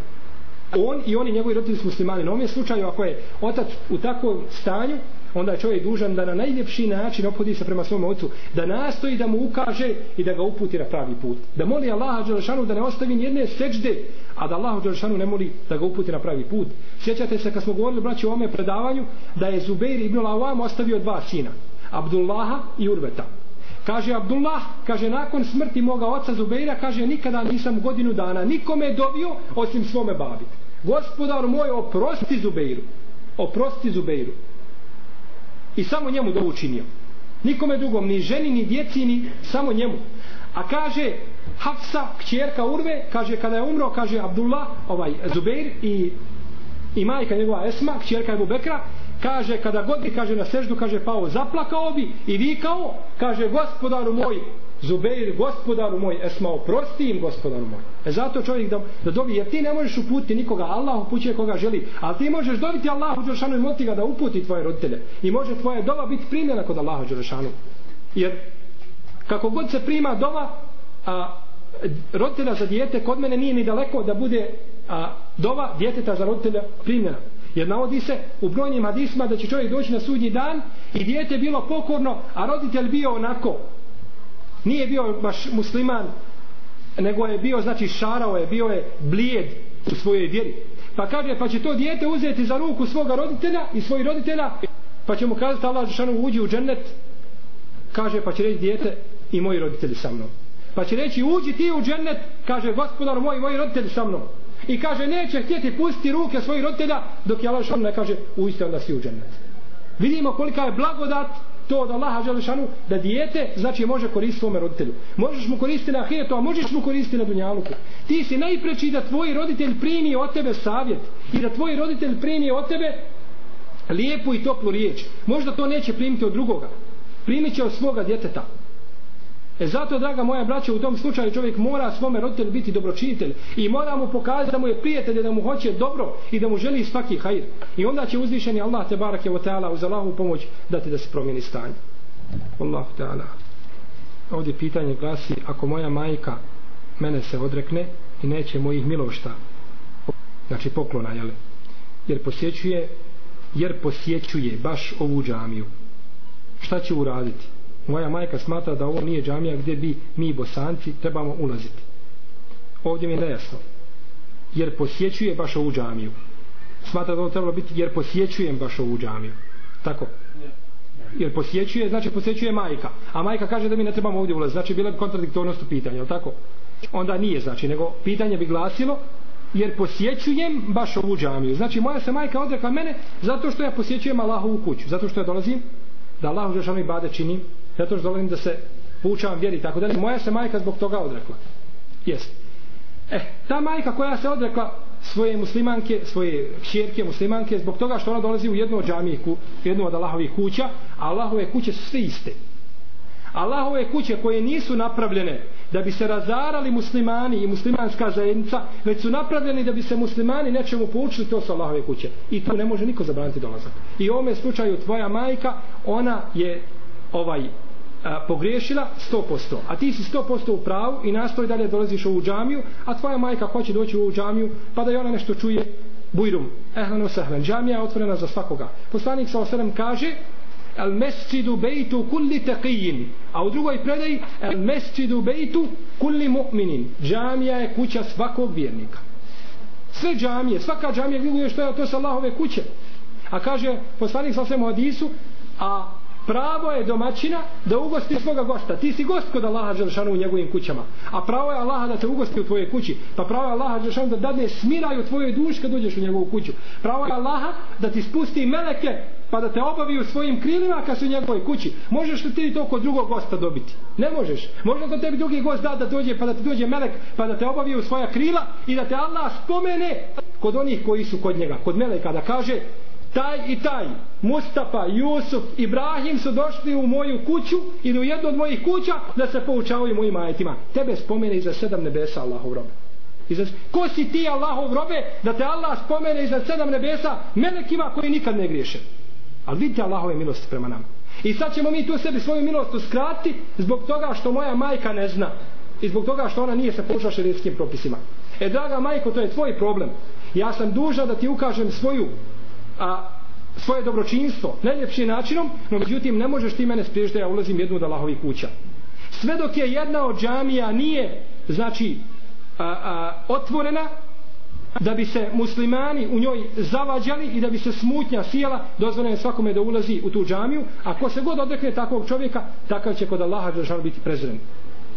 on i oni njegovi roditelji su muslimani. Na ovom slučaju ako je otac u takvom stanju, onda je čovjek dužan da na najljepši način opodi se prema svom ocu, da nastoji da mu ukaže i da ga uputi na pravi put. Da moli Allaha Đelešanu da ne ostavi nijedne seđde, a da Allaha Đelešanu ne moli da ga uputi na pravi put. Sjećate se kad smo govorili braći o ovome predavanju, da je Zubeir ibn Lawam ostavio dva sina, Abdullaha i Urveta. Kaže Abdullah, kaže nakon smrti moga oca Zubeira, kaže nikada nisam godinu dana nikome dobio osim svome babi. Gospodar moj, oprosti Zubeiru. Oprosti Zubeiru. I samo njemu dovu činio Nikome drugom, ni ženi, ni djeci, ni samo njemu. A kaže Hafsa, kćerka Urve, kaže kada je umro, kaže Abdullah, ovaj Zubeir i i majka njegova Esma, kćerka Ebu Bekra, kaže kada god bi kaže na seždu kaže pao zaplakao bi i vikao kaže gospodaru moj Zubeir gospodaru moj Esma oprosti im gospodaru moj. E zato čovjek da, da dobi jer ti ne možeš uputiti nikoga Allah upućuje koga želi ali ti možeš dobiti Allahu Đelšanu i moti ga da uputi tvoje roditelje. I može tvoja dova biti primljena kod Allaha Đelšanu jer kako god se prima dova a, roditelja za dijete kod mene nije ni daleko da bude a, dova djeteta za roditelja primljena Jer navodi se u brojnim hadisma da će čovjek doći na sudnji dan i dijete bilo pokorno, a roditelj bio onako. Nije bio baš musliman, nego je bio, znači šarao je, bio je blijed u svojoj vjeri. Pa kaže, pa će to dijete uzeti za ruku svoga roditelja i svojih roditelja, pa će mu kazati Allah Žešanu uđi u džennet, kaže, pa će reći dijete i moji roditelji sa mnom. Pa će reći, uđi ti u džennet, kaže, gospodar moj, moji roditelji sa mnom i kaže neće htjeti pustiti ruke svojih roditelja dok je Allah ne kaže uiste onda si u džennet vidimo kolika je blagodat to od Allaha Đelešanu da dijete znači može koristiti svome roditelju. Možeš mu koristiti na ahiretu, a možeš mu koristiti na dunjaluku. Ti si najpreći da tvoj roditelj primi od tebe savjet i da tvoj roditelj primi od tebe lijepu i toplu riječ. Možda to neće primiti od drugoga. Primit će od svoga djeteta. E zato, draga moja braća, u tom slučaju čovjek mora svome roditelju biti dobročinitelj i mora mu pokazati da mu je prijatelj, da mu hoće dobro i da mu želi svaki hajr. I onda će uzvišeni Allah te barake o teala uz Allahu pomoć dati da se promijeni stanje. Allahu teala. Ovdje pitanje glasi, ako moja majka mene se odrekne i neće mojih milošta, znači poklona, jel? Jer posjećuje, jer posjećuje baš ovu džamiju. Šta će uraditi? Moja majka smatra da ovo nije džamija gdje bi mi bosanci trebamo ulaziti. Ovdje mi je nejasno. Jer posjećuje baš ovu džamiju. Smatra da ovo trebalo biti jer posjećujem baš ovu džamiju. Tako? Jer posjećuje, znači posjećuje majka. A majka kaže da mi ne trebamo ovdje ulaziti. Znači bila bi kontradiktornost u pitanju, je tako? onda nije znači, nego pitanje bi glasilo jer posjećujem baš ovu džamiju. Znači moja se majka odrekla mene zato što ja posjećujem Allahovu kuću zato što ja dolazim da Allahu Žešanu i Bade činim zato što dovolim da se poučavam vjeri tako da moja se majka zbog toga odrekla jest e, ta majka koja se odrekla svoje muslimanke, svoje kćerke muslimanke zbog toga što ona dolazi u jednu od džamije, jednu od Allahovih kuća a Allahove kuće su sve iste Allahove kuće koje nisu napravljene da bi se razarali muslimani i muslimanska zajednica, već su napravljeni da bi se muslimani nečemu poučili, to su Allahove kuće. I tu ne može niko zabraniti dolazak. I u ovome slučaju tvoja majka, ona je ovaj a, pogriješila 100%. A ti si 100% u pravu i nastoji dalje dolaziš u ovu džamiju, a tvoja majka hoće doći u ovu džamiju, pa da i ona nešto čuje, bujrum, ehlan usahlan. džamija je otvorena za svakoga. Poslanik sa osadem kaže, al mesčidu bejtu kulli taqijin, a u drugoj predaji, al mesčidu bejtu kulli mu'minin, džamija je kuća svakog vjernika. Sve džamije, svaka džamija gdje što je to sa Allahove kuće. A kaže poslanik sa osadem u hadisu, a pravo je domaćina da ugosti svoga gosta. Ti si gost kod Allaha Đelšanu u njegovim kućama. A pravo je Allaha da te ugosti u tvojoj kući. Pa pravo je Allaha Đelšanu da dadne smiraj u tvojoj duši kad uđeš u njegovu kuću. Pravo je Allaha da ti spusti meleke pa da te obavi u svojim krilima kad su u njegovoj kući. Možeš li ti to kod drugog gosta dobiti? Ne možeš. Možda to tebi drugi gost da da dođe pa da ti dođe melek pa da te obavi u svoja krila i da te Allah spomene kod onih koji su kod njega. Kod meleka da kaže taj i taj Mustafa, Jusuf, Ibrahim su došli u moju kuću ili u jednu od mojih kuća da se poučavaju mojim ajetima. Tebe spomene iza sedam nebesa Allahov robe. Iza, ko si ti Allahov robe da te Allah spomene iza sedam nebesa melekima koji nikad ne griješe. Ali vidite Allahove milosti prema nama. I sad ćemo mi tu sebi svoju milost uskrati zbog toga što moja majka ne zna. I zbog toga što ona nije se poučila šerijskim propisima. E draga majko, to je tvoj problem. Ja sam duža da ti ukažem svoju a, svoje dobročinstvo najljepšim načinom, no međutim ne možeš ti mene spriješ da ja ulazim jednu od Allahovih kuća. Sve dok je jedna od džamija nije, znači, a, a, otvorena, da bi se muslimani u njoj zavađali i da bi se smutnja sjela, dozvoljeno je svakome da ulazi u tu džamiju, a ko se god odrekne takvog čovjeka, takav će kod Allaha Žešanu biti prezren.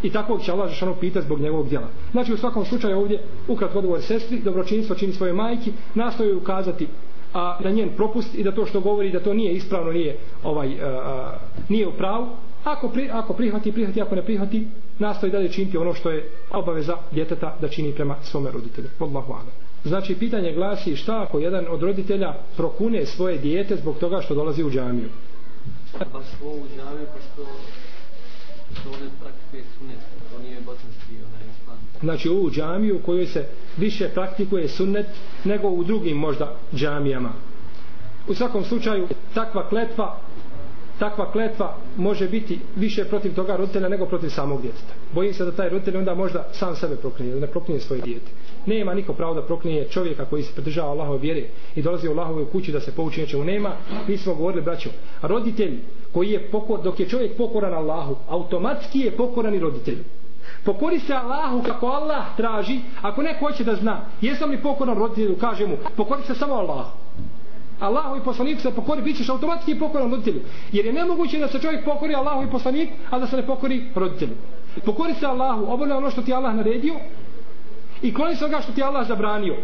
I takvog će Allah Žešanu pitati zbog njegovog djela. Znači u svakom slučaju ovdje, ukratko odgovor sestri, dobročinstvo čini svoje majki, nastoju ukazati a, na njen propust i da to što govori da to nije ispravno nije ovaj a, a, nije u pravu ako, pri, ako prihvati prihvati ako ne prihvati nastoji dalje činiti ono što je obaveza djeteta da čini prema svome roditelju Wallahu a'lam. Znači pitanje glasi šta ako jedan od roditelja prokune svoje dijete zbog toga što dolazi u džamiju? Pa Baš u džamiju pošto što ne praktikuje sunet, to nije bosanski onaj znači ovu džamiju u kojoj se više praktikuje sunnet nego u drugim možda džamijama. U svakom slučaju takva kletva takva kletva može biti više protiv toga roditelja nego protiv samog djeteta. Bojim se da taj roditelj onda možda sam sebe proklinje da ne proklinje svoje dijete. Nema niko pravo da proklinje čovjeka koji se pridržava Allahove vjere i dolazi u Allahove kući da se pouči nečemu. Nema mi smo govorili braćo roditelj koji je pokor, dok je čovjek pokoran Allahu automatski je pokoran i roditelju. Pokori se Allahu kako Allah traži, ako neko hoće da zna, jesam li pokoran roditelju, kaže mu, pokori se samo Allahu. Allahu i poslaniku se pokori, bit ćeš automatski pokoran roditelju. Jer je nemoguće da se čovjek pokori Allahu i poslaniku, a da se ne pokori roditelju. Pokori se Allahu, obavlja ono što ti Allah naredio i kloni se onoga što ti Allah zabranio.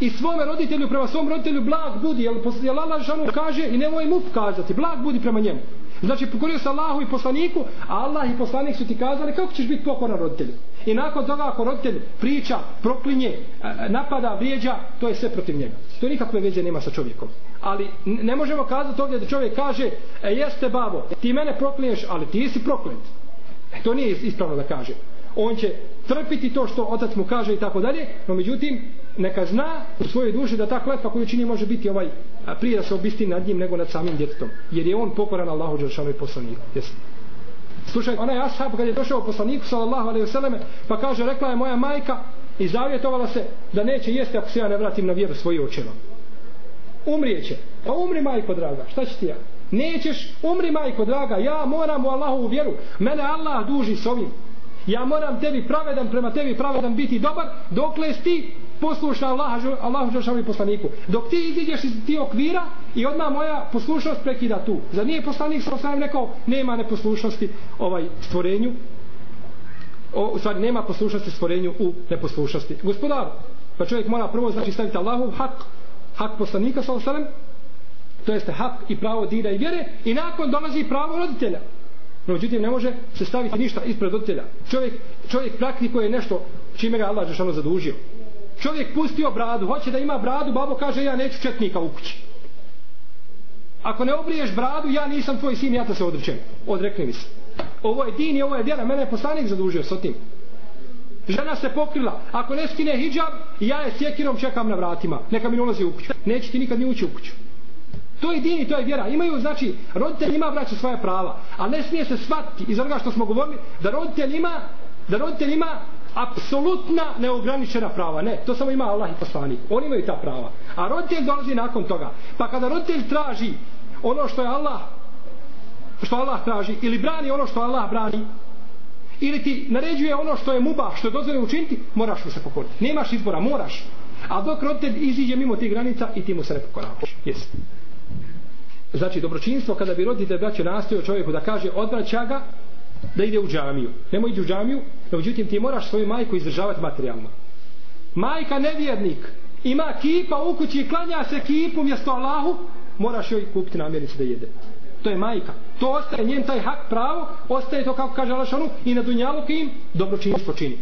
I svome roditelju, prema svom roditelju, blag budi, jer, jer Allah žanu kaže i nemoj mu kazati, blag budi prema njemu. Znači pokorio se Allahu i poslaniku, a Allah i poslanik su ti kazali kako ćeš biti pokoran roditelju. I nakon toga ako roditelj priča, proklinje, e, e, napada, vrijeđa, to je sve protiv njega. To nikakve veze nema sa čovjekom. Ali ne možemo kazati ovdje da čovjek kaže, e, jeste babo, ti mene proklinješ, ali ti si proklet. E, to nije ispravno da kaže. On će trpiti to što otac mu kaže i tako dalje, no međutim neka zna u svojoj duši da ta kletva koju čini može biti ovaj prije da se obisti nad njim nego nad samim djetetom, jer je on pokoran Allahu Đeršanu i poslaniku. Jesi. Slušaj, onaj ashab kad je došao poslaniku sallallahu alejhi ve selleme, pa kaže rekla je moja majka i zavjetovala se da neće jesti ako se ja ne vratim na vjeru svoje očeva. Umrijeće. Pa umri majko draga, šta će ti ja? Nećeš, umri majko draga, ja moram u Allahovu vjeru. Mene Allah duži s ovim ja moram tebi pravedan prema tebi pravedan biti dobar dokle ti poslušna Allah, Allahu dželle poslaniku. Dok ti iziđeš iz ti okvira i odma moja poslušnost prekida tu. Za nije poslanik sa sam rekao nema neposlušnosti ovaj stvorenju? O, u stvari nema poslušnosti stvorenju u neposlušnosti. Gospodar pa čovjek mora prvo znači staviti Allahu hak hak poslanika sa sam to jeste hak i pravo dira i vjere i nakon dolazi pravo roditelja. No, međutim, ne može se staviti ništa ispred roditelja. Čovjek, čovjek praktikuje nešto čime ga Allah Žešano zadužio. Čovjek pustio bradu, hoće da ima bradu, babo kaže ja neću četnika u kući. Ako ne obriješ bradu, ja nisam tvoj sin, ja te se odrećem. Odrekni mi se. Ovo je din i ovo je vjera, mene je poslanik zadužio s tim. Žena se pokrila, ako ne skine hijab, ja je sjekirom čekam na vratima, neka mi ne ulazi u kuću. Neće ti nikad ni ući u kuću. To je din i to je vjera. Imaju, znači, roditelj ima vraća svoje prava. A ne smije se shvatiti iz onoga što smo govorili, da roditelj ima, da roditelj ima apsolutna neograničena prava. Ne, to samo ima Allah i poslanik. Oni imaju ta prava. A roditelj dolazi nakon toga. Pa kada roditelj traži ono što je Allah što Allah traži ili brani ono što Allah brani ili ti naređuje ono što je muba što je dozvoljeno učiniti moraš mu se pokoriti nemaš izbora, moraš a dok roditelj iziđe mimo tih granica i ti mu se ne pokoravaš jesi Znači dobročinstvo kada bi roditelj braće nastojao čovjeku da kaže odvraća ga da ide u džamiju. Nemo ići u džamiju, no međutim ti moraš svoju majku izdržavati materijalno. Majka nevjernik ima kipa u kući i klanja se kipu mjesto Allahu, moraš joj kupiti namirnice da jede. To je majka. To ostaje njen taj hak pravo, ostaje to kako kaže Alašanu i na dunjalu kim dobro čini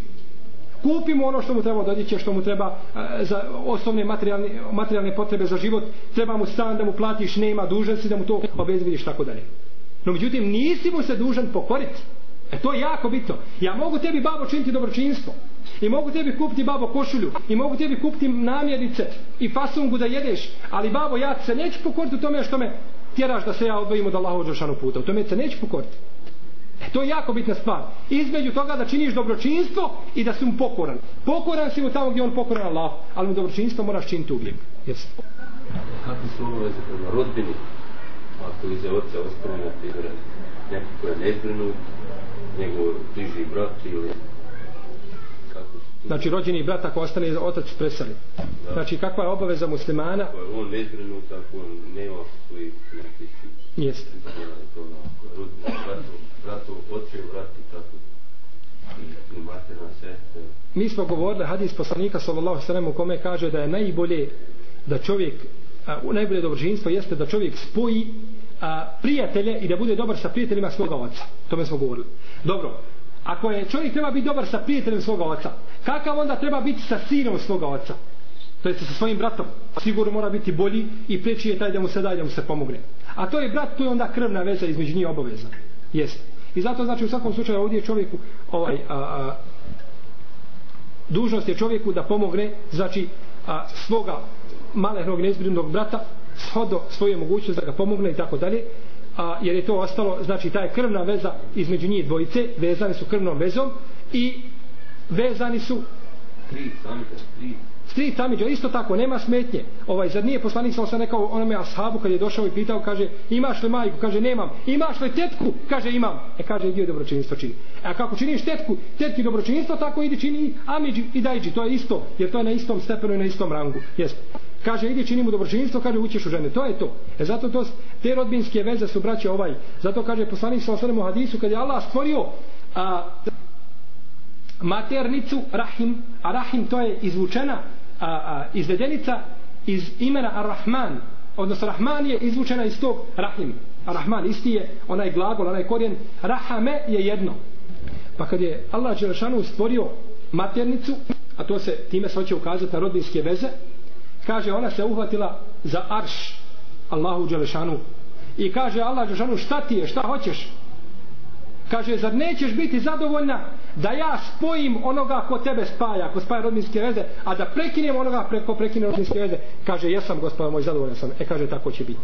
kupimo ono što mu treba dodiće, što mu treba e, za osnovne materijalne, materijalne potrebe za život, treba mu stan da mu platiš, nema dužan si da mu to obezbediš, tako dalje. No međutim, nisi mu se dužan pokoriti. E to je jako bitno. Ja mogu tebi babo činiti dobročinstvo. I mogu tebi kupiti babo košulju. I mogu tebi kupiti namjerice i fasungu da jedeš. Ali babo ja se neću pokoriti u tome što me tjeraš da se ja odvojim od Allahovog Đeršanu puta. U tome se neću pokoriti. E to je jako bitna stvar. Između toga da činiš dobročinstvo i da si mu pokoran. Pokoran si mu tamo gdje on pokoran Allah, ali mu dobročinstvo moraš činiti uvijek. Yes. Kako su ovo veze prema rodbini? Ako iza oca ostane na primjer neki koji je nezbrinut, njegov bliži brat ili Znači rođeni brat ako ostane otac presali. Da. Znači kakva je obaveza muslimana? Ako je on nezbrinut, ako on nema svojih nekih Jeste. Mi smo govorili hadis poslanika sallallahu sallam u kome kaže da je najbolje da čovjek a, najbolje dobročinstvo jeste da čovjek spoji a, prijatelje i da bude dobar sa prijateljima svoga oca. To smo govorili. Dobro, ako je čovjek treba biti dobar sa prijateljem svoga oca, kakav onda treba biti sa sinom svoga oca? To jest sa svojim bratom. Sigurno mora biti bolji i preći je taj da mu se daje da mu se pomogne. A to je brat, to je onda krvna veza između njih obaveza. Jeste. I zato znači u svakom slučaju ovdje čovjeku ovaj, a, a, dužnost je čovjeku da pomogne znači a, svoga malehnog neizbrinog brata shodo svoje mogućnosti da ga pomogne i tako dalje a, jer je to ostalo znači taj krvna veza između njih dvojice vezani su krvnom vezom i vezani su tri, sami tri Stri tamiđa, isto tako, nema smetnje. Ovaj, zar nije poslanik sam se rekao onome ashabu kad je došao i pitao, kaže, imaš li majku? Kaže, nemam. Imaš li tetku? Kaže, imam. E, kaže, dio dobročinstvo čini. E, a kako činiš tetku, tetki dobročinstvo, tako idi čini amiđi i dajđi. To je isto, jer to je na istom stepenu i na istom rangu. Jeste. Kaže, idi čini mu dobročinstvo, kaže, ućeš u žene. To je to. E, zato to, te rodbinske veze su braće ovaj. Zato kaže poslanik sa se u hadisu, kad je Allah stvorio a, maternicu Rahim, a Rahim to je izvučena a, a, izvedenica iz imena Ar-Rahman, odnosno Rahman je izvučena iz tog Rahim. Rahman isti je onaj glagol, onaj korijen. Rahame je jedno. Pa kad je Allah Đelešanu stvorio maternicu, a to se time se hoće ukazati na rodinske veze, kaže ona se uhvatila za arš Allahu Đelešanu i kaže Allah Đelešanu šta ti je, šta hoćeš? Kaže, zar nećeš biti zadovoljna da ja spojim onoga ko tebe spaja, ko spaja rodbinske veze, a da prekinem onoga preko prekine rodbinske veze? Kaže, jesam gospoda moj, zadovoljan sam. E, kaže, tako će biti.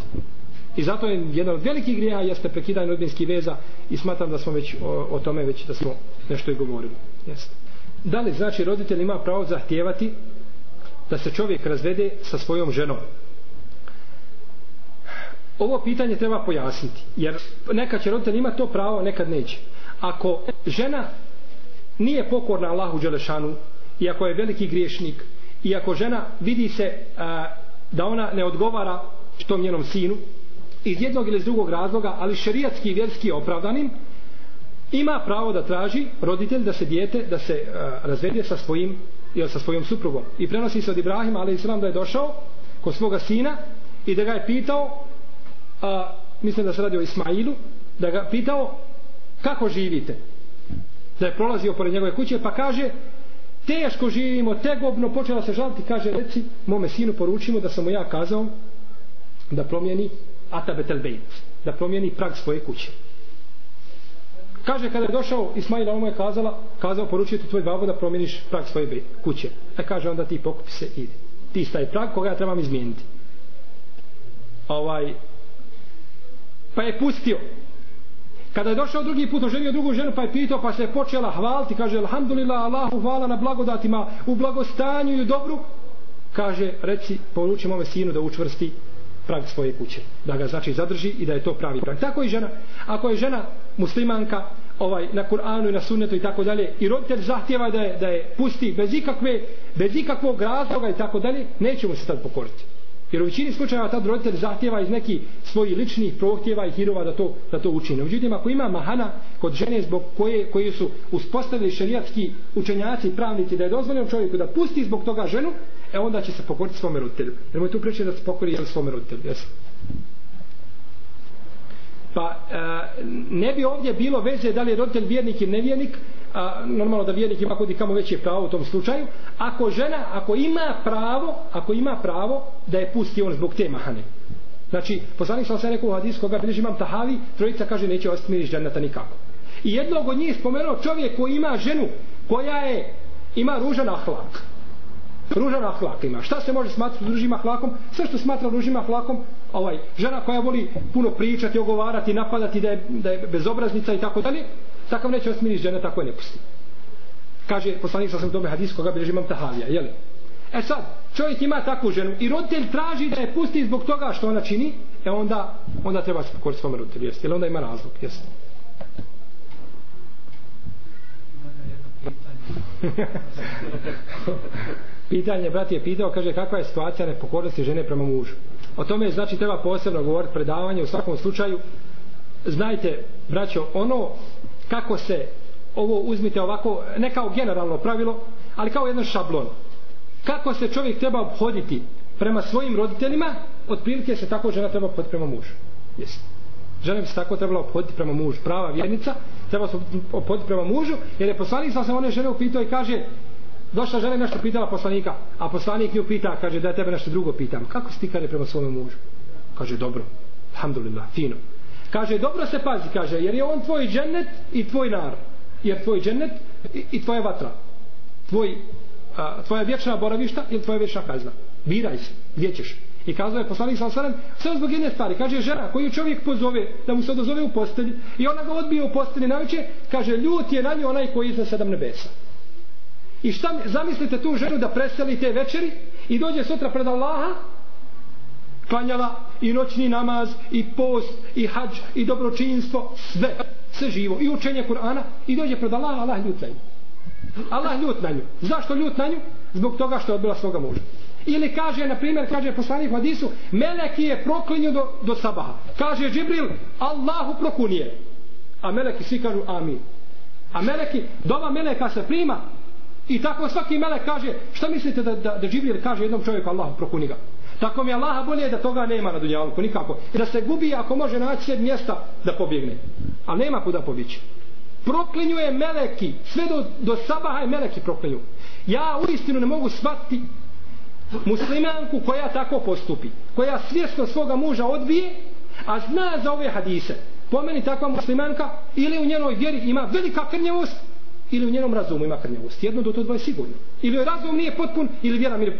I zato je jedan od velikih grija jeste prekidanje rodbinskih veza i smatram da smo već o, o tome već da smo nešto i govorili. Jeste. Da li znači roditelj ima pravo zahtijevati da se čovjek razvede sa svojom ženom? Ovo pitanje treba pojasniti, jer nekad će roditelj imati to pravo, nekad neće. Ako žena nije pokorna Allahu Đelešanu, i ako je veliki griješnik, i ako žena vidi se a, da ona ne odgovara tom njenom sinu, iz jednog ili iz drugog razloga, ali šerijatski i vjerski opravdanim, ima pravo da traži roditelj da se dijete, da se a, razvede sa svojim sa svojom suprugom. I prenosi se od Ibrahima, ali islam da je došao kod svoga sina i da ga je pitao a, mislim da se radi o Ismailu, da ga pitao kako živite. Da je prolazio pored njegove kuće, pa kaže teško živimo, tegobno, počela se žaliti, kaže reci, mome sinu poručimo da sam mu ja kazao da promijeni Atabetel Bejt, da promijeni prag svoje kuće. Kaže kada je došao Ismail, mu je kazala, kazao poručio ti tvoj babo da promijeniš prag svoje kuće. E kaže onda ti pokupi se ide. Ti staj prag koga ja trebam izmijeniti. Ovaj, pa je pustio kada je došao drugi put oženio drugu ženu pa je pitao pa se je počela hvaliti kaže alhamdulillah Allahu hvala na blagodatima u blagostanju i u dobru kaže reci poruči mome sinu da učvrsti prag svoje kuće da ga znači zadrži i da je to pravi prag. Tako i žena. Ako je žena muslimanka ovaj na Kur'anu i na sunnetu i tako dalje i roditelj zahtjeva da je, da je pusti bez ikakve bez ikakvog razloga i tako dalje nećemo se tad pokoriti. Jer u većini slučajeva tad roditelj zahtjeva iz neki svoji ličnih prohtjeva i hirova da to, da to učine. Međutim, ako ima mahana kod žene zbog koje, koje su uspostavili šerijatski učenjaci i pravnici da je dozvoljeno čovjeku da pusti zbog toga ženu, e onda će se pokoriti svome roditelju. Nemoj tu priče da se pokori svome roditelju. Jesu. Pa e, ne bi ovdje bilo veze da li je roditelj vjernik ili nevjernik, a, normalno da vjernik ima kodi kamo veće pravo u tom slučaju, ako žena, ako ima pravo, ako ima pravo da je pusti on zbog te mahane. Znači, poslanik sam se rekao u hadisu koga bilježi imam tahavi, trojica kaže neće ostati miriš nikako. I jednog od njih spomenuo čovjek koji ima ženu koja je, ima ružan ahlak ružan ahlak ima. Šta se može smatrati ružim ahlakom? Sve što smatra ružim ahlakom, ovaj, žena koja voli puno pričati, ogovarati, napadati da je, da je bezobraznica i tako dalje, takav neće osmiriš žene, tako je ne pusti. Kaže poslanik sa sam tome hadis koga bilježi imam tahavija, jeli? E sad, čovjek ima takvu ženu i roditelj traži da je pusti zbog toga što ona čini, e onda, onda treba se pokoriti svome roditelju, jeste? Jel onda ima razlog, jeste? [LAUGHS] Pitanje, brat je pitao, kaže, kakva je situacija nepokornosti žene prema mužu. O tome, znači, treba posebno govoriti predavanje, u svakom slučaju, znajte, braćo, ono kako se ovo uzmite ovako, ne kao generalno pravilo, ali kao jedan šablon. Kako se čovjek treba obhoditi prema svojim roditeljima, otprilike se tako žena treba obhoditi prema mužu. Jesi. Žena bi se tako trebala obhoditi prema mužu. Prava vjernica treba se obhoditi prema mužu, jer je poslanik sam se one žene upitao i kaže, došla žena nešto pitala poslanika, a poslanik nju pita, kaže da ja tebe nešto drugo pitam. Kako si ti kada prema svome mužu? Kaže, dobro. Alhamdulillah, fino. Kaže, dobro se pazi, kaže, jer je on tvoj džennet i tvoj nar. Jer tvoj džennet i, i tvoja vatra. Tvoj, a, tvoja vječna boravišta ili tvoja vječna kazna. Biraj se, gdje ćeš. I kazao je poslanik sa osanem, sve zbog jedne stvari. Kaže, žena koju čovjek pozove, da mu se odozove u postelji, i ona ga odbije u postelji naviče, kaže, ljut je na nju onaj koji je za sedam nebesa. I šta zamislite tu ženu da preseli te večeri i dođe sutra pred Allaha klanjala i noćni namaz i post i hađ i dobročinstvo sve sve živo. I učenje Kur'ana i dođe pred Allah Allah ljut na nju. Allah ljut na nju. Zašto ljut na nju? zbog toga što je odbila svoga muža. Ili kaže na primjer kaže poslanik hadisu meleki je proklinju do, do sabaha. Kaže Džibril Allahu prokunije. A meleki svi kažu amin. A meleki doba meleka se prima. I tako svaki melek kaže, šta mislite da, da, da Džibril kaže jednom čovjeku Allahu prokuni ga? Tako mi Allaha bolje da toga nema na dunjalku, nikako. I da se gubi ako može naći sjed mjesta da pobjegne. A nema kuda pobjeći. Proklinju je meleki, sve do, do sabaha je meleki proklinju. Ja u istinu ne mogu shvatiti muslimanku koja tako postupi. Koja svjesno svoga muža odbije, a zna za ove hadise. Po meni takva muslimanka ili u njenoj vjeri ima velika krnjavost ili u njenom razumu ima krnjavost. Jedno do to dvoje sigurno. Ili razum nije potpun ili vjera mi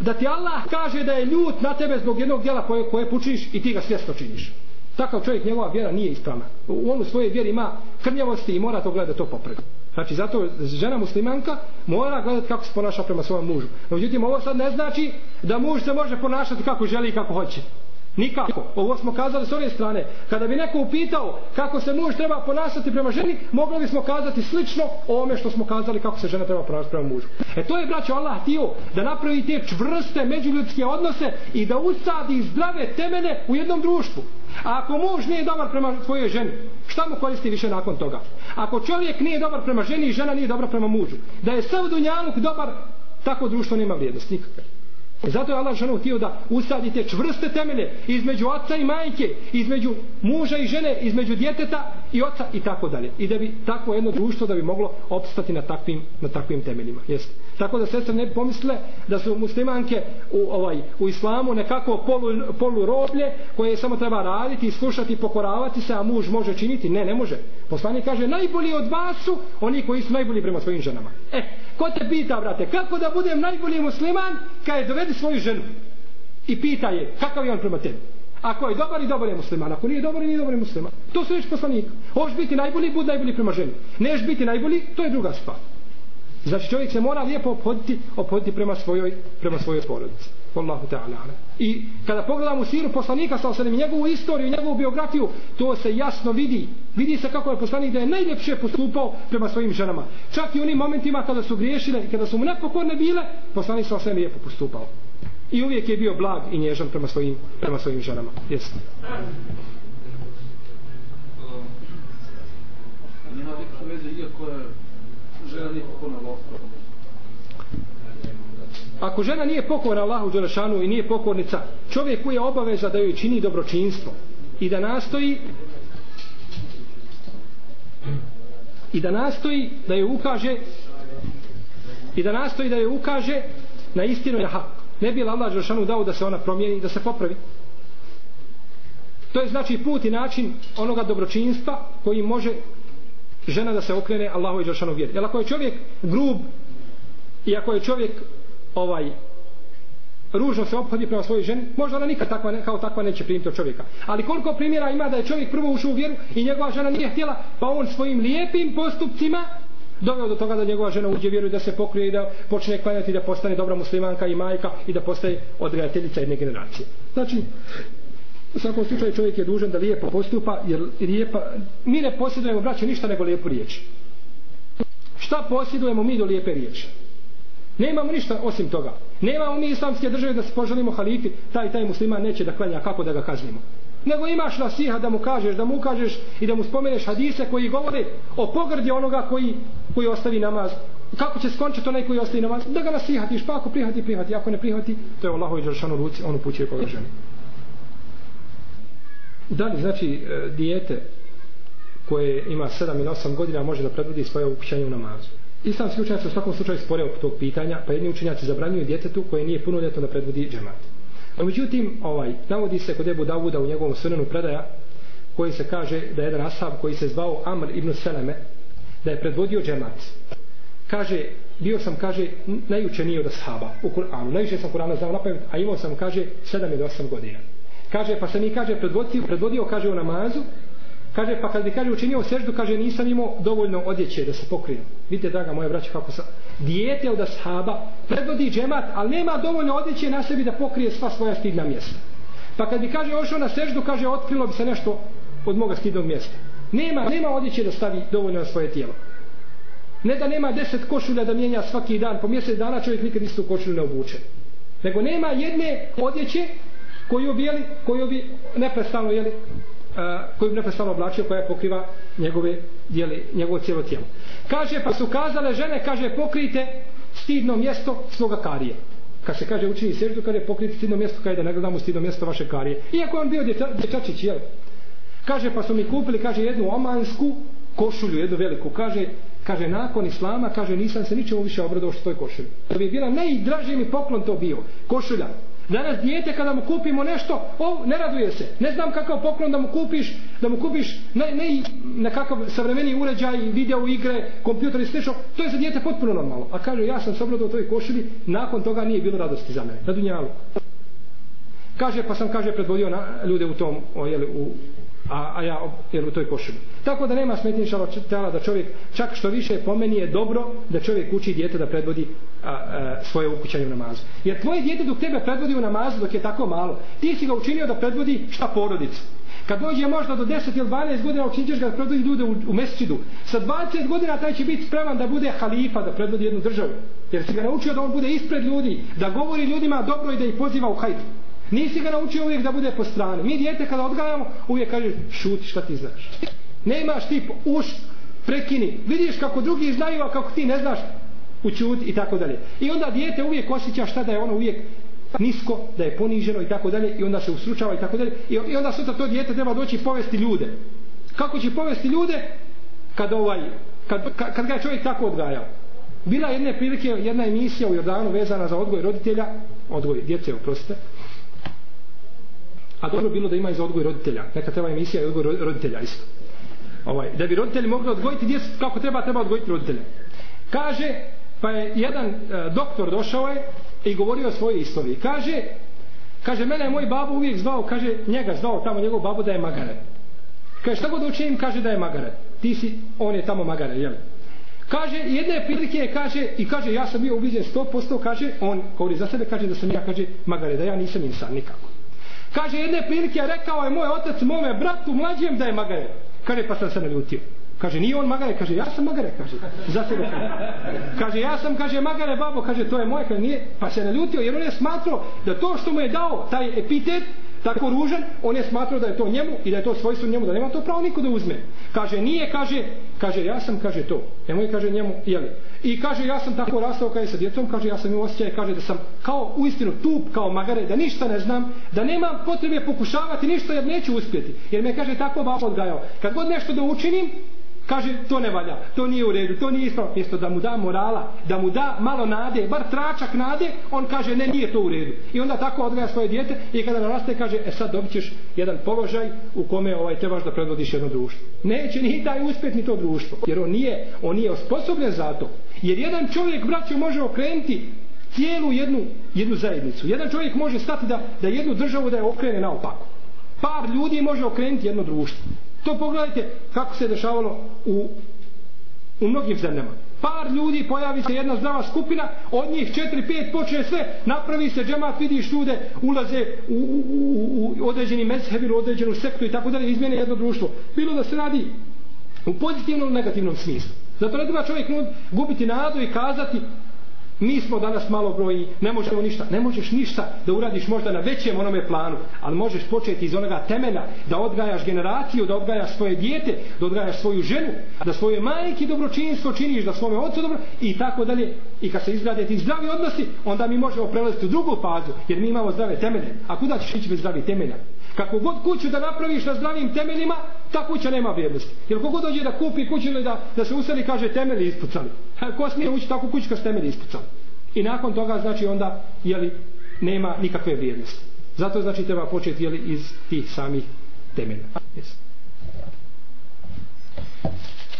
da ti Allah kaže da je ljut na tebe zbog jednog djela koje, koje pučiš i ti ga svjesno činiš. Takav čovjek njegova vjera nije ispravna. U svojoj vjeri ima krnjavosti i mora to gledati to popravi. Znači zato žena muslimanka mora gledati kako se ponaša prema svom mužu. No, međutim ovo sad ne znači da muž se može ponašati kako želi i kako hoće. Nikako. Ovo smo kazali s ove strane. Kada bi neko upitao kako se muž treba ponašati prema ženi, mogli bismo kazati slično o ome što smo kazali kako se žena treba ponašati prema mužu. E to je, braćo, Allah htio da napravi te čvrste međuljudske odnose i da usadi zdrave temene u jednom društvu. A ako muž nije dobar prema svojoj ženi, šta mu koristi više nakon toga? Ako čovjek nije dobar prema ženi i žena nije dobra prema mužu, da je sav dunjanuk dobar, tako društvo nema vrijednost nikakve. E zato je Allah žanu htio da usadite čvrste temelje između oca i majke, između muža i žene, između djeteta i oca i tako dalje. I da bi takvo jedno društvo da bi moglo opstati na takvim, na takvim temeljima. Jeste. Tako da sestre ne pomisle da su muslimanke u, ovaj, u islamu nekako polu, polu roblje koje samo treba raditi i slušati i pokoravati se, a muž može činiti. Ne, ne može. Poslanik kaže najbolji od vas su oni koji su najbolji prema svojim ženama. E, ko te pita, brate, kako da budem najbolji musliman kad je dovedi svoju ženu i pita je kakav je on prema tebi. Ako je dobar i dobar je musliman, ako nije dobar i nije dobar je musliman. To su reći poslanika. Hoš biti najbolji, bud najbolji prema ženi. Neš biti najbolji, to je druga stvar. Znači čovjek se mora lijepo ophoditi, ophoditi prema svojoj, prema svojoj porodici. Wallahu ta'ala. I kada pogledamo siru poslanika sa osanem, njegovu istoriju, njegovu biografiju, to se jasno vidi. Vidi se kako je poslanik da je najljepše postupao prema svojim ženama. Čak i u onim momentima kada su griješile i kada su mu nepokorne bile, poslanik sa osanem lijepo postupao. I uvijek je bio blag i nježan prema svojim, prema svojim ženama. Jesi. Nema nikakve veze, iako je žena nije pokorna Allahu. Ako žena nije pokorna Allahu Đelešanu i nije pokornica, čovjeku je obaveza da joj čini dobročinstvo i da nastoji i da nastoji da joj ukaže i da nastoji da joj ukaže na istinu i na hak. Ne bi li Allah Đelešanu dao da se ona promijeni i da se popravi? To je znači put i način onoga dobročinstva koji može žena da se okrene Allahu i Đelšanu vjeri. Jer ako je čovjek grub i ako je čovjek ovaj ružno se obhodi prema svojoj ženi, možda ona nikad takva, ne, kao takva neće primiti od čovjeka. Ali koliko primjera ima da je čovjek prvo ušao u vjeru i njegova žena nije htjela, pa on svojim lijepim postupcima doveo do toga da njegova žena uđe vjeru i da se pokrije i da počne klanjati da postane dobra muslimanka i majka i da postaje odgajateljica jedne generacije. Znači, U svakom slučaju čovjek je dužan da lijepo postupa, jer lijepa, mi ne posjedujemo, braće, ništa nego lijepu riječ. Šta posjedujemo mi do lijepe riječi? Nemamo ništa osim toga. Nemamo mi islamske države da se poželimo halifi, taj taj musliman neće da klanja, kako da ga kaznimo. Nego imaš nasiha da mu kažeš, da mu kažeš i da mu spomeneš hadise koji govore o pogrdi onoga koji, koji ostavi namaz. Kako će skončiti onaj koji ostavi namaz? Da ga nasihatiš, pa ako prihvati, prihvati. Ako ne prihvati, to je Allahovi Đeršanu ruci, on upućuje koga. [LAUGHS] Da li znači e, dijete koje ima 7 ili 8 godina može da predvodi svoje ukućanje u namazu? Islamski učenjaci u svakom slučaju spore oko tog pitanja, pa jedni učenjaci zabranjuju djetetu koje nije puno ljeto da predvodi džemat. A međutim, ovaj, navodi se kod Ebu Davuda u njegovom sunanu predaja, koji se kaže da je jedan ashab koji se zvao Amr ibn Seleme, da je predvodio džemat. Kaže, bio sam, kaže, najučeniji od ashaba u Kur'anu. Najviše sam Kur'ana znao napamet, a imao sam, kaže, 7 ili 8 godina. Kaže, pa se mi kaže predvodio, predvodio kaže u namazu, kaže, pa kad bi kaže učinio seždu, kaže, nisam imao dovoljno odjeće da se pokrijem. Vidite, draga moja braća, kako sa dijete od ashaba predvodi džemat, ali nema dovoljno odjeće na sebi da pokrije sva svoja stidna mjesta. Pa kad bi kaže ošao na seždu, kaže, otkrilo bi se nešto od moga stidnog mjesta. Nema, nema odjeće da stavi dovoljno na svoje tijelo. Ne da nema deset košulja da mijenja svaki dan, po mjesec dana čovjek nikad istu košulju ne obuče. Nego nema jedne odjeće koju bi, jeli, koju bi neprestano, jeli, koju ne neprestano oblačio, koja pokriva njegove, dijele, njegovo cijelo tijelo. Kaže, pa su kazale žene, kaže, pokrijte stidno mjesto svoga karije. kad se kaže učini seždu, kaže pokriti stidno mjesto, kaže da ne gledamo stidno mjesto vaše karije. Iako je on bio dječa, dječačić, jel? Kaže, pa su mi kupili, kaže, jednu omansku košulju, jednu veliku. Kaže, kaže, nakon islama, kaže, nisam se ničemu više obradao što toj košulji. To bi bila najdraži mi poklon to bio. Košulja. Danas dijete kada mu kupimo nešto, o, ne raduje se. Ne znam kakav poklon da mu kupiš, da mu kupiš ne, ne, nekakav savremeni uređaj, video igre, kompjuter i slično. To je za dijete potpuno normalno. A kaže, ja sam se obradao toj košulji, nakon toga nije bilo radosti za mene. Na dunjalu. Kaže, pa sam, kaže, predvodio na ljude u tom, o, jeli, u, a, a ja jer u toj košulji. Tako da nema smetnje tela da čovjek, čak što više pomeni je dobro da čovjek uči dijete da predvodi a, a, svoje ukućanje u namazu. Jer tvoje dijete dok tebe predvodi u namazu dok je tako malo, ti si ga učinio da predvodi šta porodicu. Kad dođe možda do 10 ili 12 godina učinit ga da predvodi ljude u, u mesčidu. Sa 20 godina taj će biti spreman da bude halifa, da predvodi jednu državu. Jer si ga naučio da on bude ispred ljudi, da govori ljudima dobro i da ih poziva u hajdu. Nisi ga naučio uvijek da bude po strani. Mi djete kada odgajamo, uvijek kažeš šuti šta ti znaš. Nemaš ti uš, prekini. Vidiš kako drugi znaju, a kako ti ne znaš, učuti i tako dalje. I onda dijete uvijek osjeća šta da je ono uvijek nisko, da je poniženo i tako dalje i onda se usručava i tako dalje. I onda sutra to dijete treba doći povesti ljude. Kako će povesti ljude kad ovaj kad, kad, kad ga je čovjek tako odgajao? Bila jedne prilike jedna emisija u Jordanu vezana za odgoj roditelja, odgoj djece, oprostite, A dobro bilo da ima i za odgoj roditelja. Neka treba emisija i odgoj roditelja isto. Ovaj, da bi roditelji mogli odgojiti djecu kako treba, treba odgojiti roditelja. Kaže, pa je jedan e, doktor došao je i govorio o svojoj istoriji. Kaže, kaže, mene je moj babo uvijek zvao, kaže, njega zvao tamo njegov babo da je magare. Kaže, šta god učinim, kaže da je magare. Ti si, on je tamo magare, jel? Kaže, jedne prilike kaže, i kaže, ja sam bio ubiđen 100%, kaže, on govori za sebe, kaže da sam ja, kaže, magare, da ja nisam insan nikako. Kaže jedne prilike rekao je moj otac mome bratu mlađem da je magare. Kaže pa sam se naljutio. Kaže nije on magare, kaže ja sam magare, kaže. Za sebe kaže. Kaže ja sam, kaže magare babo, kaže to je moje, kaže nije. Pa se naljutio jer on je smatrao da to što mu je dao taj epitet, tako ružan, on je smatrao da je to njemu i da je to svojstvo njemu, da nema to pravo niko da uzme. Kaže, nije, kaže, kaže, ja sam, kaže to. Nemoj, kaže njemu, jeli. I kaže, ja sam tako rastao kada je sa djecom, kaže, ja sam imao osjećaj, kaže da sam kao uistinu tup, kao magare, da ništa ne znam, da nemam potrebe pokušavati ništa jer neću uspjeti. Jer me, kaže, tako babo odgajao. Kad god nešto da učinim, kaže to ne valja, to nije u redu, to nije ispravno, mjesto da mu da morala, da mu da malo nade, bar tračak nade, on kaže ne, nije to u redu. I onda tako odgaja svoje dijete i kada naraste kaže, e sad dobit ćeš jedan položaj u kome ovaj trebaš da predvodiš jedno društvo. Neće ni taj uspjet ni to društvo, jer on nije, on nije osposobljen za to. Jer jedan čovjek, braćo, može okrenuti cijelu jednu, jednu zajednicu. Jedan čovjek može stati da, da jednu državu da je okrene naopako. Par ljudi može okrenuti jedno društvo. To pogledajte kako se dešavalo u, u mnogim zemljama. Par ljudi pojavi se jedna zdrava skupina, od njih 4-5 počne sve, napravi se džemat, vidiš ljude, ulaze u, u, u, u određeni mezheb ili određenu sektu i tako dalje, izmjene jedno društvo. Bilo da se radi u pozitivnom ili negativnom smislu. Zato ne treba čovjek gubiti nadu i kazati mi smo danas malo brojni, ne možemo ništa, ne možeš ništa da uradiš možda na većem onome planu, ali možeš početi iz onoga temena da odgajaš generaciju, da odgajaš svoje dijete, da odgajaš svoju ženu, da svoje majke dobročinstvo činiš, da svome ocu dobro i tako dalje. I kad se izgrade ti zdravi odnosi, onda mi možemo prelaziti u drugu fazu, jer mi imamo zdrave temelje. A kuda ćeš ići bez zdravih temelja? Kako god kuću da napraviš na zdravim temeljima, ta kuća nema vrijednosti. Jer kogod dođe da kupi kuću ili da, da se useli, kaže temelji ispucali. Ko smije ući tako kuću kad temelji ispucao? I nakon toga, znači, onda, jeli, nema nikakve vrijednosti. Zato, znači, treba početi, jeli, iz tih samih temelja. Yes.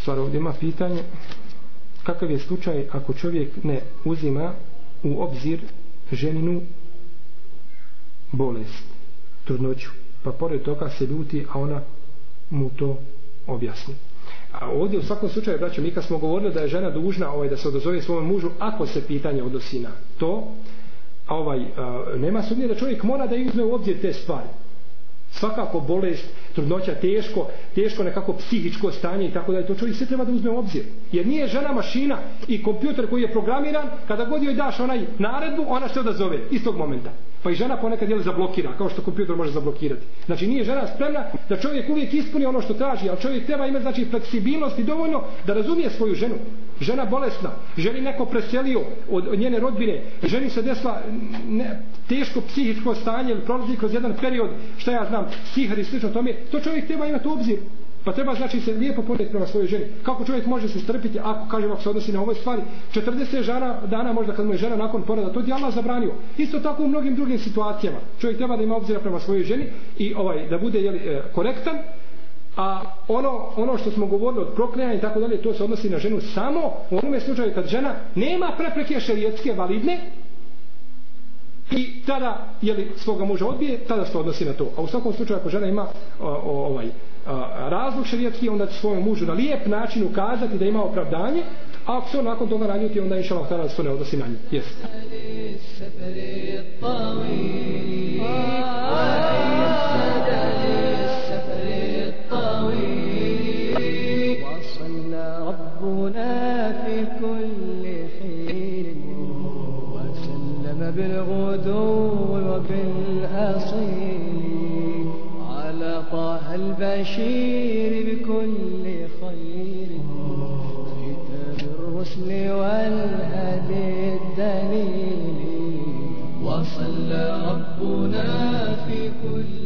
Stvar ovdje ima pitanje, kakav je slučaj ako čovjek ne uzima u obzir ženinu bolest, trudnoću, pa pored toga se ljuti, a ona mu to objasni. A ovdje u svakom slučaju, braćo, mi kad smo govorili da je žena dužna ovaj, da se odozove svom mužu, ako se pitanje odnosi na to, ovaj, a, nema sumnje da čovjek mora da uzme u obzir te stvari. Svakako bolest, trudnoća, teško, teško nekako psihičko stanje i tako da je to čovjek sve treba da uzme u obzir. Jer nije žena mašina i kompjuter koji je programiran, kada god joj daš onaj naredbu, ona se odazove istog momenta. Pa i žena ponekad jel zablokira, kao što kompjuter može zablokirati. Znači nije žena spremna da čovjek uvijek ispuni ono što traži, ali čovjek treba imati znači fleksibilnost i dovoljno da razumije svoju ženu. žena bolesna, ženi neko preselio od, od njene rodbine, ženi se desla ne, teško psihičko stanje prolazi kroz jedan period, šta ja znam, sihar i slično tome, to čovjek treba imati u obzir. Pa treba znači se lijepo poneti prema svojoj ženi. Kako čovjek može se strpiti ako kažem ako se odnosi na ovoj stvari? 40 žana, dana možda kad mu je žena nakon poroda, to je Allah zabranio. Isto tako u mnogim drugim situacijama. Čovjek treba da ima obzira prema svojoj ženi i ovaj da bude je li, e, korektan, a ono, ono što smo govorili od proklinjanja i tako dalje, to se odnosi na ženu samo u onome slučaju kad žena nema prepreke šerijetske validne i tada je li svoga muža odbije, tada se odnosi na to. A u svakom slučaju ako žena ima o, o, ovaj, razlog šarijatski, onda će svojom mužu na lijep način ukazati da ima opravdanje, a ako se on nakon toga naljuti, onda inša Allah tada se to ne odnosi na nju. Jeste. طه البشير بكل خير كتاب الرسل والهدي الدليل وصلى ربنا في كل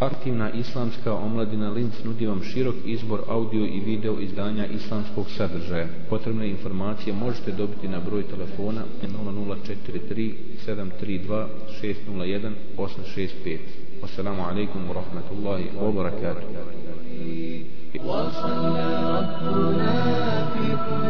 Aktivna islamska omladina Linz nudi vam širok izbor audio i video izdanja islamskog sadržaja. Potrebne informacije možete dobiti na broj telefona 0043 732 601 865. والسلام عليكم ورحمة الله وبركاته. وصلى ربنا في كل